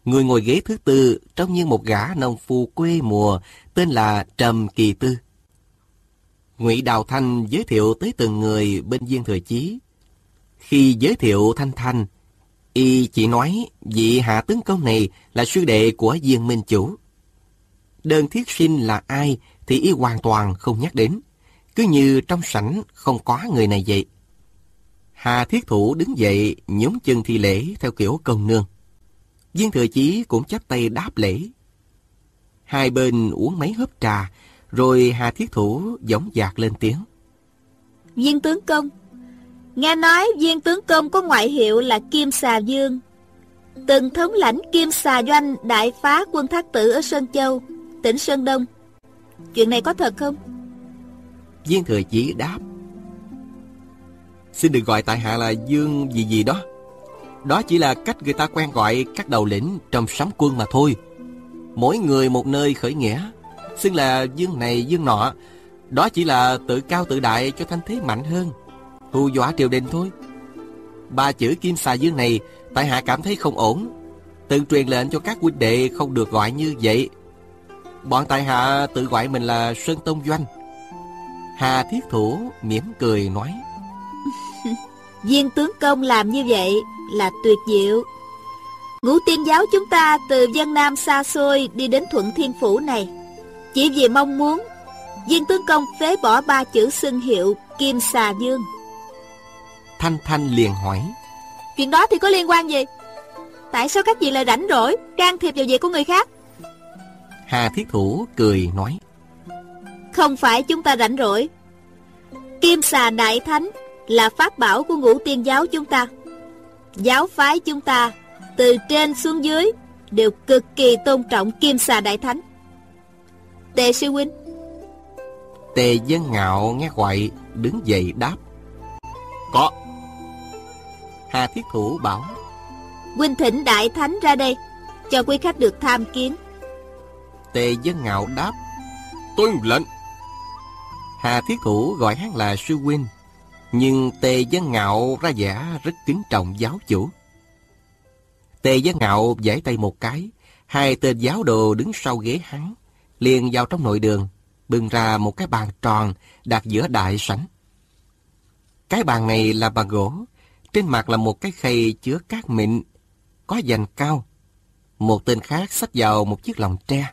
Người ngồi ghế thứ tư trông như một gã nông phu quê mùa tên là Trầm Kỳ Tư. Ngụy Đào Thanh giới thiệu tới từng người bên viên thừa chí. Khi giới thiệu Thanh Thanh, y chỉ nói vị hạ tướng công này là sư đệ của diên minh chủ. Đơn thiết sinh là ai thì y hoàn toàn không nhắc đến. Cứ như trong sảnh không có người này vậy. Hà thiết thủ đứng dậy nhúng chân thi lễ theo kiểu công nương. Viên thừa chí cũng chắp tay đáp lễ. Hai bên uống mấy hớp trà, rồi Hà thiết thủ giống dạc lên tiếng. Viên tướng công Nghe nói viên tướng công có ngoại hiệu là Kim Xà Dương. Từng thống lãnh Kim Xà Doanh đại phá quân thác tử ở Sơn Châu, tỉnh Sơn Đông. Chuyện này có thật không? Viên thừa chỉ đáp. Xin được gọi tại hạ là Dương gì gì đó. Đó chỉ là cách người ta quen gọi các đầu lĩnh trong sắm quân mà thôi. Mỗi người một nơi khởi nghĩa, Xưng là Dương này, Dương nọ. Đó chỉ là tự cao tự đại cho thanh thế mạnh hơn. Hù dọa triều đình thôi. Ba chữ Kim Xà Dương này, Tại hạ cảm thấy không ổn. Tự truyền lệnh cho các huynh đệ không được gọi như vậy. Bọn tại hạ tự gọi mình là Sơn Tông Doanh. Hà Thiết Thủ mỉm cười nói. Viên tướng công làm như vậy là tuyệt diệu. Ngũ tiên giáo chúng ta từ dân Nam xa xôi đi đến Thuận Thiên Phủ này. Chỉ vì mong muốn, Viên tướng công phế bỏ ba chữ xưng hiệu Kim Xà Dương. Thanh Thanh liền hỏi. Chuyện đó thì có liên quan gì? Tại sao các vị lại rảnh rỗi Can thiệp vào việc của người khác? Hà Thiết Thủ cười nói. Không phải chúng ta rảnh rỗi. Kim xà đại thánh Là pháp bảo của ngũ tiên giáo chúng ta. Giáo phái chúng ta Từ trên xuống dưới Đều cực kỳ tôn trọng kim xà đại thánh. Tề sư huynh. Tề dân ngạo nghe gọi, đứng dậy đáp. Có. Hà thiết thủ bảo. Huynh thỉnh đại thánh ra đây, cho quý khách được tham kiến. Tề dân ngạo đáp. Tuân lệnh. Hà thiết thủ gọi hắn là sư huynh, nhưng Tề dân ngạo ra vẻ rất kính trọng giáo chủ. Tề dân ngạo giải tay một cái, hai tên giáo đồ đứng sau ghế hắn, liền vào trong nội đường, bưng ra một cái bàn tròn đặt giữa đại sảnh. Cái bàn này là bàn gỗ, trên mặt là một cái khay chứa cát mịn, có dành cao. Một tên khác xách vào một chiếc lồng tre,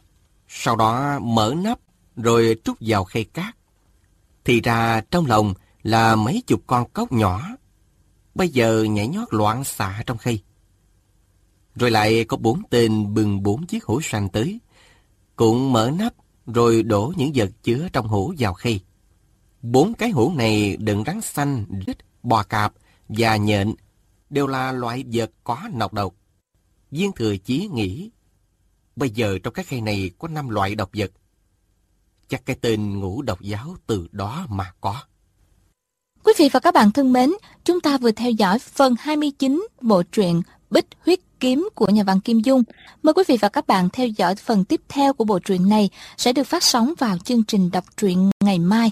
sau đó mở nắp rồi trút vào khay cát. Thì ra trong lồng là mấy chục con cốc nhỏ, bây giờ nhảy nhót loạn xạ trong khay. Rồi lại có bốn tên bừng bốn chiếc hũ sành tới, cũng mở nắp rồi đổ những vật chứa trong hũ vào khay. Bốn cái hũ này đựng rắn xanh, rít, bò cạp và nhện, đều là loại vật có nọc độc. Viên thừa chí nghĩ, bây giờ trong cái khay này có năm loại độc vật. Chắc cái tên ngũ độc giáo từ đó mà có. Quý vị và các bạn thân mến, chúng ta vừa theo dõi phần 29 bộ truyện Bích Huyết Kiếm của nhà văn Kim Dung. Mời quý vị và các bạn theo dõi phần tiếp theo của bộ truyện này sẽ được phát sóng vào chương trình đọc truyện ngày mai.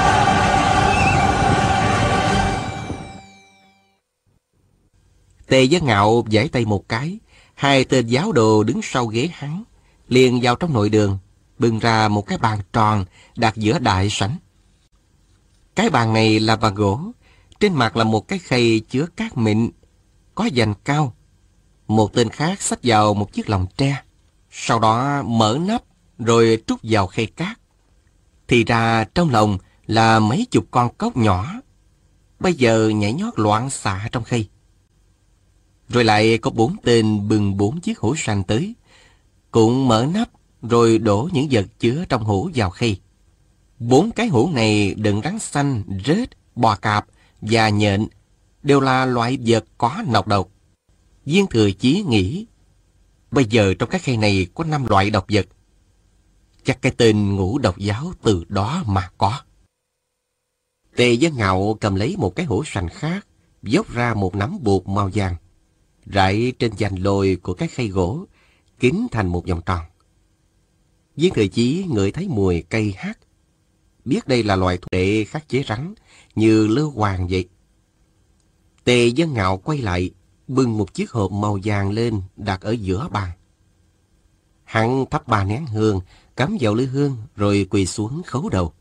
Tề Giác Ngạo giải tay một cái, hai tên giáo đồ đứng sau ghế hắn, liền vào trong nội đường, bưng ra một cái bàn tròn đặt giữa đại sảnh. Cái bàn này là bàn gỗ, trên mặt là một cái khay chứa cát mịn, có dành cao. Một tên khác xách vào một chiếc lồng tre, sau đó mở nắp rồi trút vào khay cát. Thì ra trong lồng là mấy chục con cốc nhỏ, bây giờ nhảy nhót loạn xạ trong khay. Rồi lại có bốn tên bừng bốn chiếc hũ sành tới, cũng mở nắp rồi đổ những vật chứa trong hũ vào khay. Bốn cái hũ này đựng rắn xanh, rết, bò cạp và nhện, đều là loại vật có nọc độc. Viên thừa chí nghĩ, bây giờ trong cái khay này có năm loại độc vật. Chắc cái tên ngũ độc giáo từ đó mà có. Tề dân ngạo cầm lấy một cái hũ sành khác, dốc ra một nắm bột màu vàng, rải trên dàn lồi của cái khay gỗ, kín thành một vòng tròn. Viên thời chí ngửi thấy mùi cây hát, biết đây là loài thuốc để khắc chế rắn, như lơ hoàng vậy. Tề dân ngạo quay lại, bưng một chiếc hộp màu vàng lên đặt ở giữa bàn. Hắn thắp ba nén hương, cắm vào lư hương rồi quỳ xuống khấu đầu.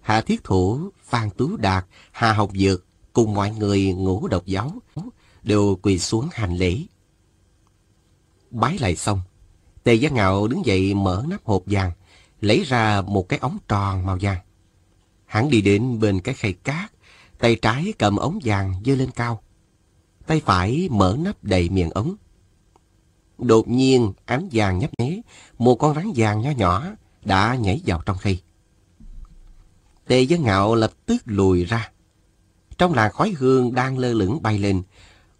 Hạ Thiết Thủ, Phan Tú Đạt, Hà Học Dược cùng mọi người ngủ độc giáo đều quỳ xuống hành lễ. Bái lại xong, Tề Gia Ngạo đứng dậy mở nắp hộp vàng, lấy ra một cái ống tròn màu vàng. Hắn đi đến bên cái khay cát, tay trái cầm ống vàng dơ lên cao. Tay phải mở nắp đầy miệng ống. Đột nhiên ánh vàng nhấp nháy, một con rắn vàng nhỏ nhỏ đã nhảy vào trong khay. Tề Dân Ngạo lập tức lùi ra. Trong làn khói hương đang lơ lửng bay lên,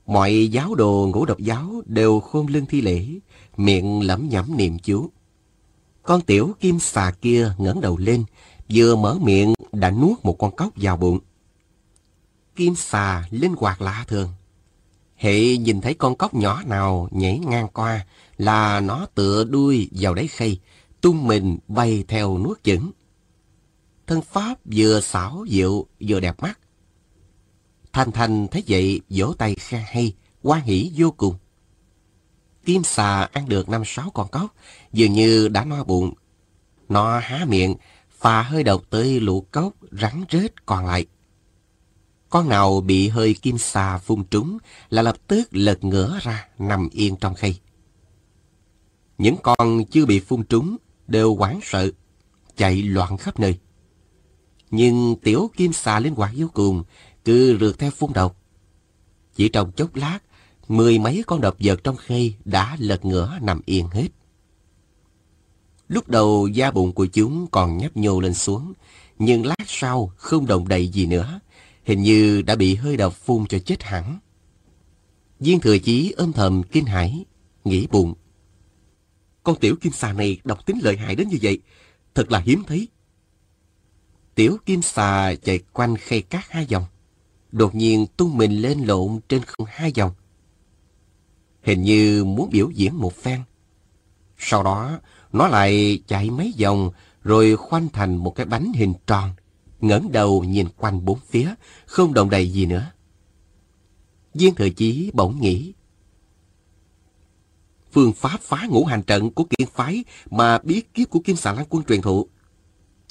mọi giáo đồ ngũ độc giáo đều khôn lưng thi lễ, miệng lẩm nhẩm niệm chú. Con tiểu kim xà kia ngẩng đầu lên, vừa mở miệng đã nuốt một con cóc vào bụng. Kim xà linh hoạt lạ thường. Hệ nhìn thấy con cóc nhỏ nào nhảy ngang qua là nó tựa đuôi vào đáy khay, tung mình bay theo nuốt chửng. Thân pháp vừa xảo diệu vừa đẹp mắt. Thanh Thanh thấy vậy vỗ tay khen hay, hoan hỉ vô cùng. Kim xà ăn được năm sáu con cóc, dường như đã no bụng. Nó há miệng, phà hơi độc tới lũ cốc, rắn rết còn lại. Con nào bị hơi kim xà phun trúng là lập tức lật ngửa ra, nằm yên trong khay. Những con chưa bị phun trúng đều hoảng sợ, chạy loạn khắp nơi. Nhưng tiểu kim xà linh hoạt vô cùng, cứ rượt theo phun độc. Chỉ trong chốc lát, mười mấy con độc vật trong khay đã lật ngửa nằm yên hết. Lúc đầu da bụng của chúng còn nhấp nhô lên xuống, nhưng lát sau không động đậy gì nữa, hình như đã bị hơi độc phun cho chết hẳn. Viên thừa chí âm thầm kinh hãi, nghĩ bụng. Con tiểu kim xà này độc tính lợi hại đến như vậy, thật là hiếm thấy. Tiểu kim xà chạy quanh khay cát hai vòng, đột nhiên tung mình lên lộn trên không hai vòng. Hình như muốn biểu diễn một phen. Sau đó, nó lại chạy mấy vòng, rồi khoanh thành một cái bánh hình tròn, ngẩng đầu nhìn quanh bốn phía, không động đậy gì nữa. Viên thời chí bỗng nghĩ. Phương pháp phá ngũ hành trận của kiên phái mà biết kiếp của Kim Xà Lan Quân truyền thụ.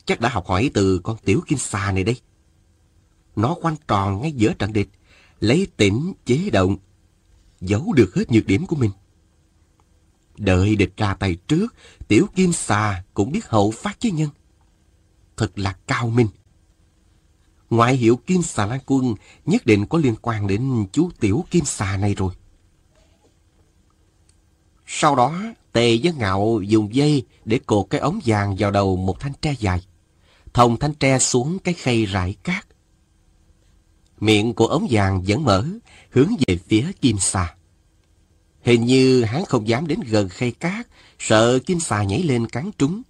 Chắc đã học hỏi từ con tiểu Kim Xà này đây. Nó quanh tròn ngay giữa trận địch, lấy tỉnh chế động, giấu được hết nhược điểm của mình. Đợi địch ra tay trước, tiểu Kim Xà cũng biết hậu phát chế nhân. Thật là cao minh. Ngoại hiệu Kim Xà Lan Quân nhất định có liên quan đến chú tiểu Kim Xà này rồi. Sau đó, Tề với Ngạo dùng dây để cột cái ống vàng vào đầu một thanh tre dài. Thòng thanh tre xuống cái khay rải cát. Miệng của ống vàng vẫn mở, hướng về phía Kim Xà. Hình như hắn không dám đến gần khay cát, sợ Kim Xà nhảy lên cắn trúng.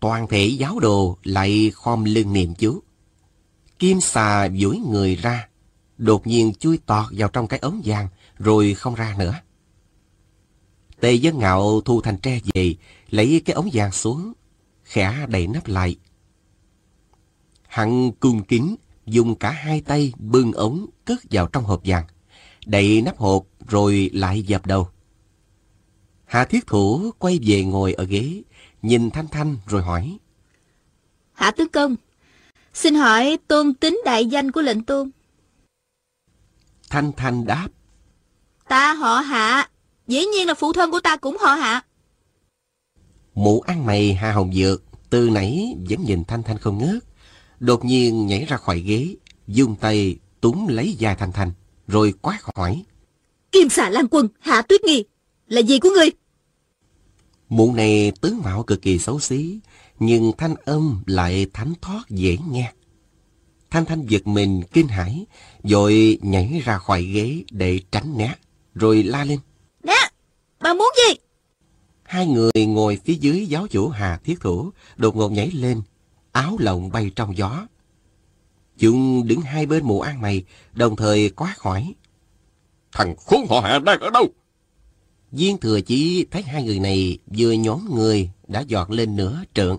Toàn thể giáo đồ lại khom lưng niệm chú. Kim xà duỗi người ra, đột nhiên chui tọt vào trong cái ống vàng, rồi không ra nữa. Tề dân ngạo thu thành tre về, lấy cái ống vàng xuống, khẽ đậy nắp lại. Hắn cung kính, dùng cả hai tay bưng ống cất vào trong hộp vàng, đậy nắp hộp rồi lại dập đầu. Hạ thiết thủ quay về ngồi ở ghế, nhìn Thanh Thanh rồi hỏi. Hạ tướng công, Xin hỏi tôn tính đại danh của lệnh tôn. Thanh Thanh đáp. Ta họ hạ, dĩ nhiên là phụ thân của ta cũng họ hạ. Mụ ăn mày Hà Hồng Dược từ nãy vẫn nhìn Thanh Thanh không ngớt. Đột nhiên nhảy ra khỏi ghế, dùng tay túm lấy dài Thanh Thanh, rồi quát hỏi. Kim xà lan quân, hạ tuyết nghi, là gì của ngươi? Mụ này tướng mạo cực kỳ xấu xí, nhưng thanh âm lại thánh thoát dễ nghe. Thanh Thanh giật mình kinh hãi, rồi nhảy ra khỏi ghế để tránh né, rồi la lên. Nè, bà muốn gì? Hai người ngồi phía dưới giáo chủ Hà Thiết Thủ, đột ngột nhảy lên, áo lộng bay trong gió. Chúng đứng hai bên mụ ăn mày, đồng thời quát hỏi. Thằng khốn họ hạ đang ở đâu? Viên thừa chí thấy hai người này vừa nhóm người đã giọt lên nửa trượng,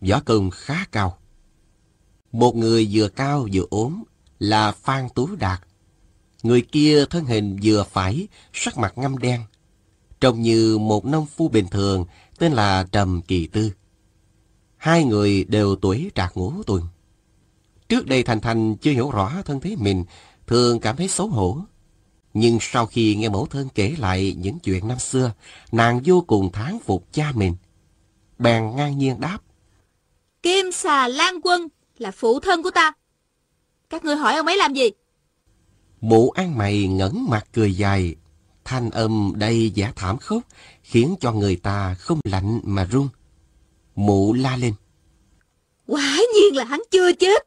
võ công khá cao. Một người vừa cao vừa ốm là Phan Tú Đạt. Người kia thân hình vừa phải, sắc mặt ngăm đen. Trông như một nông phu bình thường, tên là Trầm Kỳ Tư. Hai người đều tuổi trạc ngũ tuần. Trước đây Thành Thành chưa hiểu rõ thân thế mình, thường cảm thấy xấu hổ. Nhưng sau khi nghe mẫu thân kể lại những chuyện năm xưa, nàng vô cùng thán phục cha mình. Bèn ngang nhiên đáp. Kim xà lan quân là phụ thân của ta. Các ngươi hỏi ông ấy làm gì? Mụ ăn mày ngẩn mặt cười dài, thanh âm đầy giả thảm khốc, khiến cho người ta không lạnh mà run. Mụ la lên. Quả nhiên là hắn chưa chết,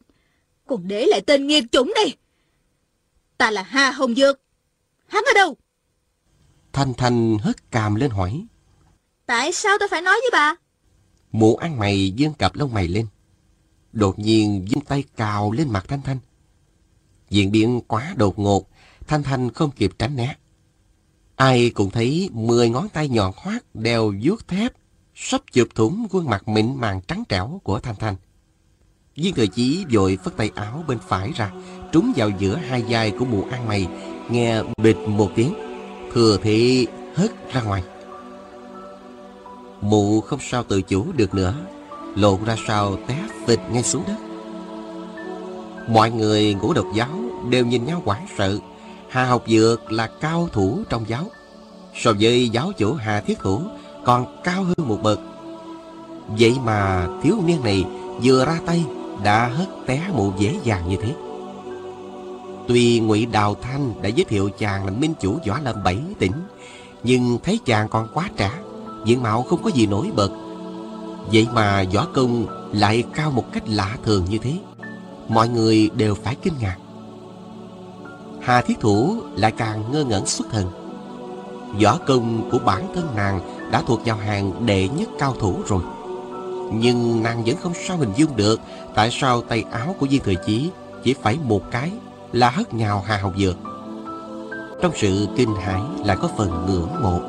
còn để lại tên nghiệp chủng này. Ta là Hà Hồng Dược, hắn ở đâu? Thanh Thanh hất càm lên hỏi. Tại sao ta phải nói với bà? Mụ ăn mày dương cặp lông mày lên. Đột nhiên dung tay cào lên mặt Thanh Thanh. Diễn biến quá đột ngột, Thanh Thanh không kịp tránh né. Ai cũng thấy mười ngón tay nhọn hoắt đeo vuốt thép, sắp chụp thủng khuôn mặt mịn màng trắng trẻo của Thanh Thanh. Viên Thừa chí vội phất tay áo bên phải ra, trúng vào giữa hai vai của mụ ăn mày, nghe bịch một tiếng, thừa thị hất ra ngoài. Mụ không sao tự chủ được nữa, lộn ra sau té vịt ngay xuống đất. Mọi người ngũ độc giáo đều nhìn nhau hoảng sợ. Hà học dược là cao thủ trong giáo. So với giáo chủ Hà Thiết Thủ còn cao hơn một bậc. Vậy mà thiếu niên này vừa ra tay đã hất té mụ dễ dàng như thế. Tuy ngụy Đào Thanh đã giới thiệu chàng là minh chủ võ lâm bảy tỉnh, nhưng thấy chàng còn quá trẻ, diện mạo không có gì nổi bật. Vậy mà võ công lại cao một cách lạ thường như thế. Mọi người đều phải kinh ngạc. Hà Thiết Thủ lại càng ngơ ngẩn xuất thần. Võ công của bản thân nàng đã thuộc vào hàng đệ nhất cao thủ rồi. Nhưng nàng vẫn không sao hình dung được tại sao tay áo của viên thời chí chỉ phải một cái là hất nhào Hà Học Dược. Trong sự kinh hãi là có phần ngưỡng mộ.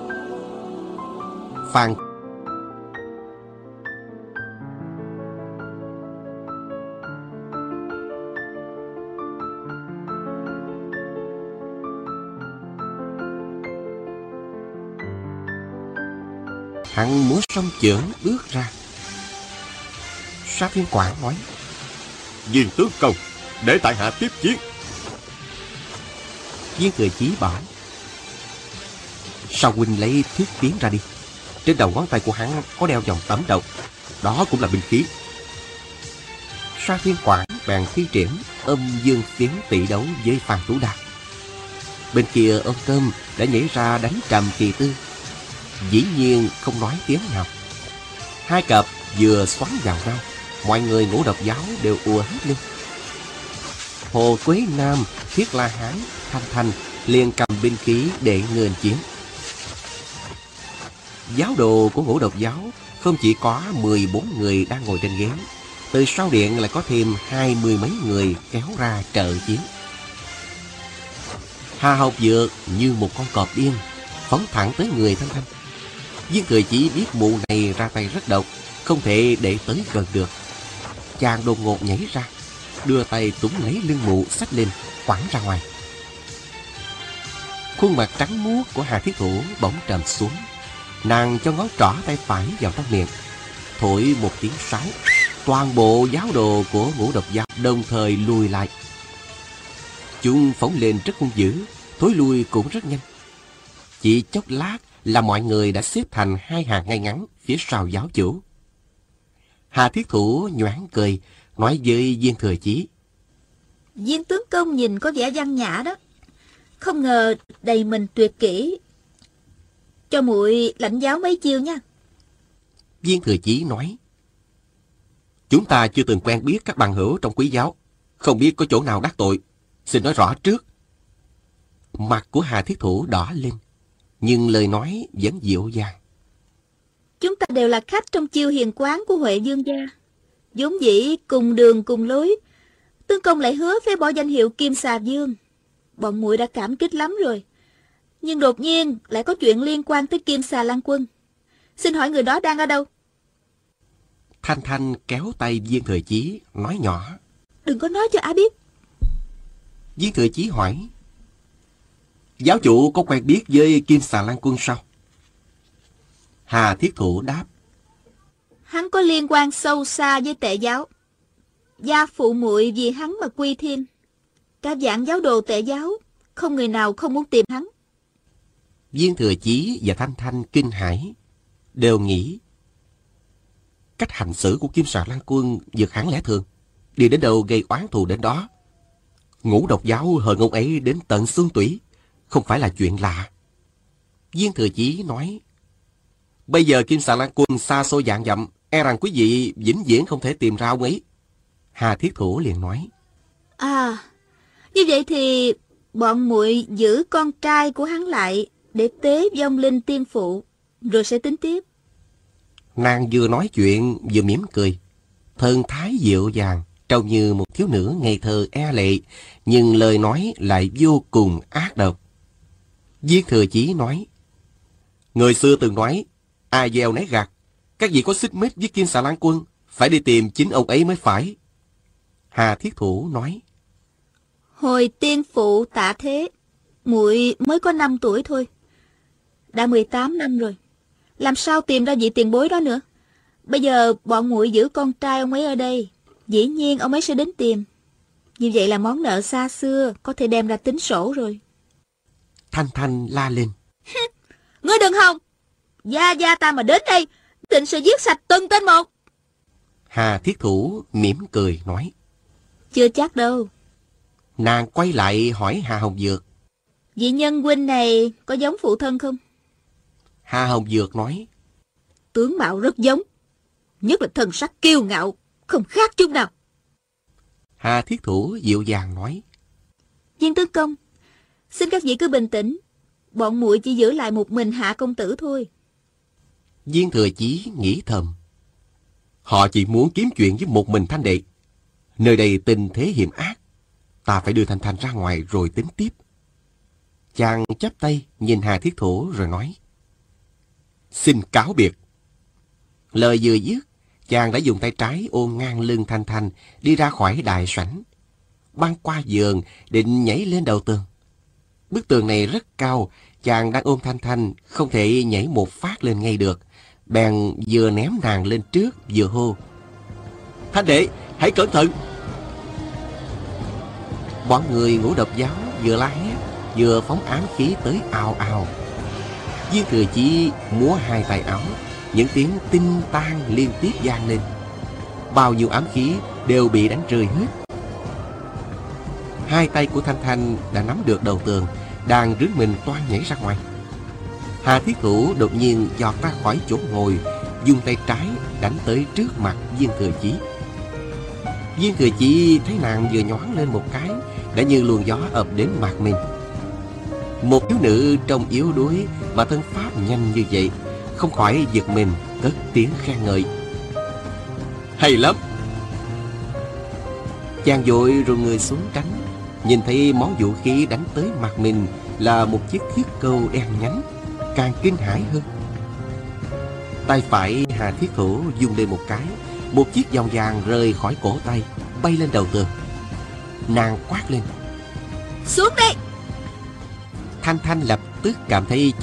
Phan Hắn múa song chưởng bước ra. Sát thiên quảng nói. Viên tướng công, để tại hạ tiếp chiến. Viên cười chí bảo. Sao huynh lấy thuyết tiến ra đi. Trên đầu ngón tay của hắn có đeo vòng tấm độc. Đó cũng là binh khí. Sa thiên quảng bèn thi triển âm dương tiến tỷ đấu với Phan Tú Đạt. Bên kia ông Cơm đã nhảy ra đánh trầm kỳ tư Dĩ nhiên không nói tiếng nào. Hai cặp vừa xoắn vào nhau Mọi người ngũ độc giáo đều ùa hết lên. Hồ Quế Nam, Thiết La Hán, Thanh Thanh liền cầm binh khí để ngừng chiến. Giáo đồ của ngũ độc giáo không chỉ có 14 người đang ngồi trên ghế Từ sau điện lại có thêm hai mươi mấy người kéo ra trợ chiến. Hà Học Dược như một con cọp điên Phóng thẳng tới người Thanh Thanh Viên cười chỉ biết mụ này ra tay rất độc, Không thể để tới gần được. Chàng đột ngột nhảy ra, Đưa tay túm lấy lưng mụ xách lên, Quẳng ra ngoài. Khuôn mặt trắng muốt của Hà Thiết Thủ bỗng trầm xuống. Nàng cho ngón trỏ tay phải vào trong miệng, Thổi một tiếng sáo. Toàn bộ giáo đồ của ngũ độc giáo đồng thời lùi lại. Chúng phóng lên rất hung dữ, Thối lui cũng rất nhanh. Chỉ chốc lát là mọi người đã xếp thành hai hàng ngay ngắn phía sau giáo chủ. Hà Thiết Thủ nhoáng cười, nói với Viên Thừa Chí. Viên tướng công nhìn có vẻ văn nhã đó. Không ngờ đầy mình tuyệt kỹ. Cho muội lãnh giáo mấy chiêu nha. Viên Thừa Chí nói. Chúng ta chưa từng quen biết các bằng hữu trong quý giáo. Không biết có chỗ nào đắc tội. Xin nói rõ trước. Mặt của Hà Thiết Thủ đỏ lên nhưng lời nói vẫn dịu dàng. Chúng ta đều là khách trong chiêu hiền quán của Huệ Dương gia. vốn dĩ cùng đường cùng lối. Tương công lại hứa phải bỏ danh hiệu Kim Xà Dương. Bọn muội đã cảm kích lắm rồi. Nhưng đột nhiên lại có chuyện liên quan tới Kim Xà Lan Quân. Xin hỏi người đó đang ở đâu? Thanh Thanh kéo tay Viên Thời Chí, nói nhỏ. Đừng có nói cho á biết. Viên Thời Chí hỏi. Giáo chủ có quen biết với Kim Xà Lan Quân sao? Hà Thiết Thủ đáp. Hắn có liên quan sâu xa với tệ giáo. Gia phụ muội vì hắn mà quy thiên. Cả dạng giáo đồ tệ giáo, không người nào không muốn tìm hắn. Viên Thừa Chí và Thanh Thanh kinh hãi, đều nghĩ cách hành xử của Kim Xà Lan Quân vượt hẳn lẽ thường, đi đến đâu gây oán thù đến đó. Ngũ độc giáo hờn ông ấy đến tận xương tủy không phải là chuyện lạ. Viên Thừa Chí nói, Bây giờ Kim Xà Lan Quân xa xôi dạng dặm, e rằng quý vị vĩnh viễn không thể tìm ra ông ấy. Hà Thiết Thủ liền nói, À, như vậy thì bọn muội giữ con trai của hắn lại để tế vong linh tiên phụ, rồi sẽ tính tiếp. Nàng vừa nói chuyện vừa mỉm cười, thân thái dịu dàng, trông như một thiếu nữ ngây thơ e lệ, nhưng lời nói lại vô cùng ác độc viết thừa chí nói, Người xưa từng nói, ai gieo nấy gạt, các vị có xích mít với Kim Xà Lan Quân, phải đi tìm chính ông ấy mới phải. Hà Thiết Thủ nói, Hồi tiên phụ tạ thế, muội mới có 5 tuổi thôi. Đã 18 năm rồi, làm sao tìm ra vị tiền bối đó nữa? Bây giờ bọn muội giữ con trai ông ấy ở đây, dĩ nhiên ông ấy sẽ đến tìm. Như vậy là món nợ xa xưa, có thể đem ra tính sổ rồi. Thanh Thanh la lên. Ngươi đừng hòng! Gia Gia ta mà đến đây, định sẽ giết sạch từng tên một. Hà thiết thủ mỉm cười nói. Chưa chắc đâu. Nàng quay lại hỏi Hà Hồng Dược. Vị nhân huynh này có giống phụ thân không? Hà Hồng Dược nói. Tướng mạo rất giống. Nhất là thần sắc kiêu ngạo, không khác chút nào. Hà thiết thủ dịu dàng nói. Viên tướng công, xin các vị cứ bình tĩnh. Bọn muội chỉ giữ lại một mình hạ công tử thôi. Viên thừa chí nghĩ thầm. Họ chỉ muốn kiếm chuyện với một mình thanh đệ. Nơi đây tình thế hiểm ác. Ta phải đưa Thanh Thanh ra ngoài rồi tính tiếp. Chàng chắp tay nhìn Hà Thiết thổ rồi nói. Xin cáo biệt. Lời vừa dứt, chàng đã dùng tay trái ôm ngang lưng Thanh Thanh đi ra khỏi đại sảnh. Băng qua giường định nhảy lên đầu tường. Bức tường này rất cao, chàng đang ôm Thanh Thanh không thể nhảy một phát lên ngay được. Bèn vừa ném nàng lên trước vừa hô. Thanh đệ, hãy cẩn thận! Bọn người ngũ độc giáo vừa la hét, vừa phóng ám khí tới ào ào. Viên thừa chỉ múa hai tay áo, những tiếng tinh tan liên tiếp vang lên. Bao nhiêu ám khí đều bị đánh rơi hết. Hai tay của Thanh Thanh đã nắm được đầu tường, đang rướn mình toan nhảy ra ngoài. Hà Thiết Thủ đột nhiên giọt ra khỏi chỗ ngồi, dùng tay trái đánh tới trước mặt Viên Thừa Chí. Viên Thừa Chí thấy nàng vừa nhoáng lên một cái, đã như luồng gió ập đến mặt mình. Một thiếu nữ trông yếu đuối mà thân pháp nhanh như vậy, không khỏi giật mình cất tiếng khen ngợi. Hay lắm! Chàng vội rồi người xuống tránh, nhìn thấy món vũ khí đánh tới mặt mình là một chiếc thiết câu đen nhánh, càng kinh hãi hơn. Tay phải Hà Thiết Thủ dùng lên một cái, một chiếc vòng vàng rơi khỏi cổ tay, bay lên đầu tường. Nàng quát lên. Xuống đây! Thanh Thanh lập tức cảm thấy chân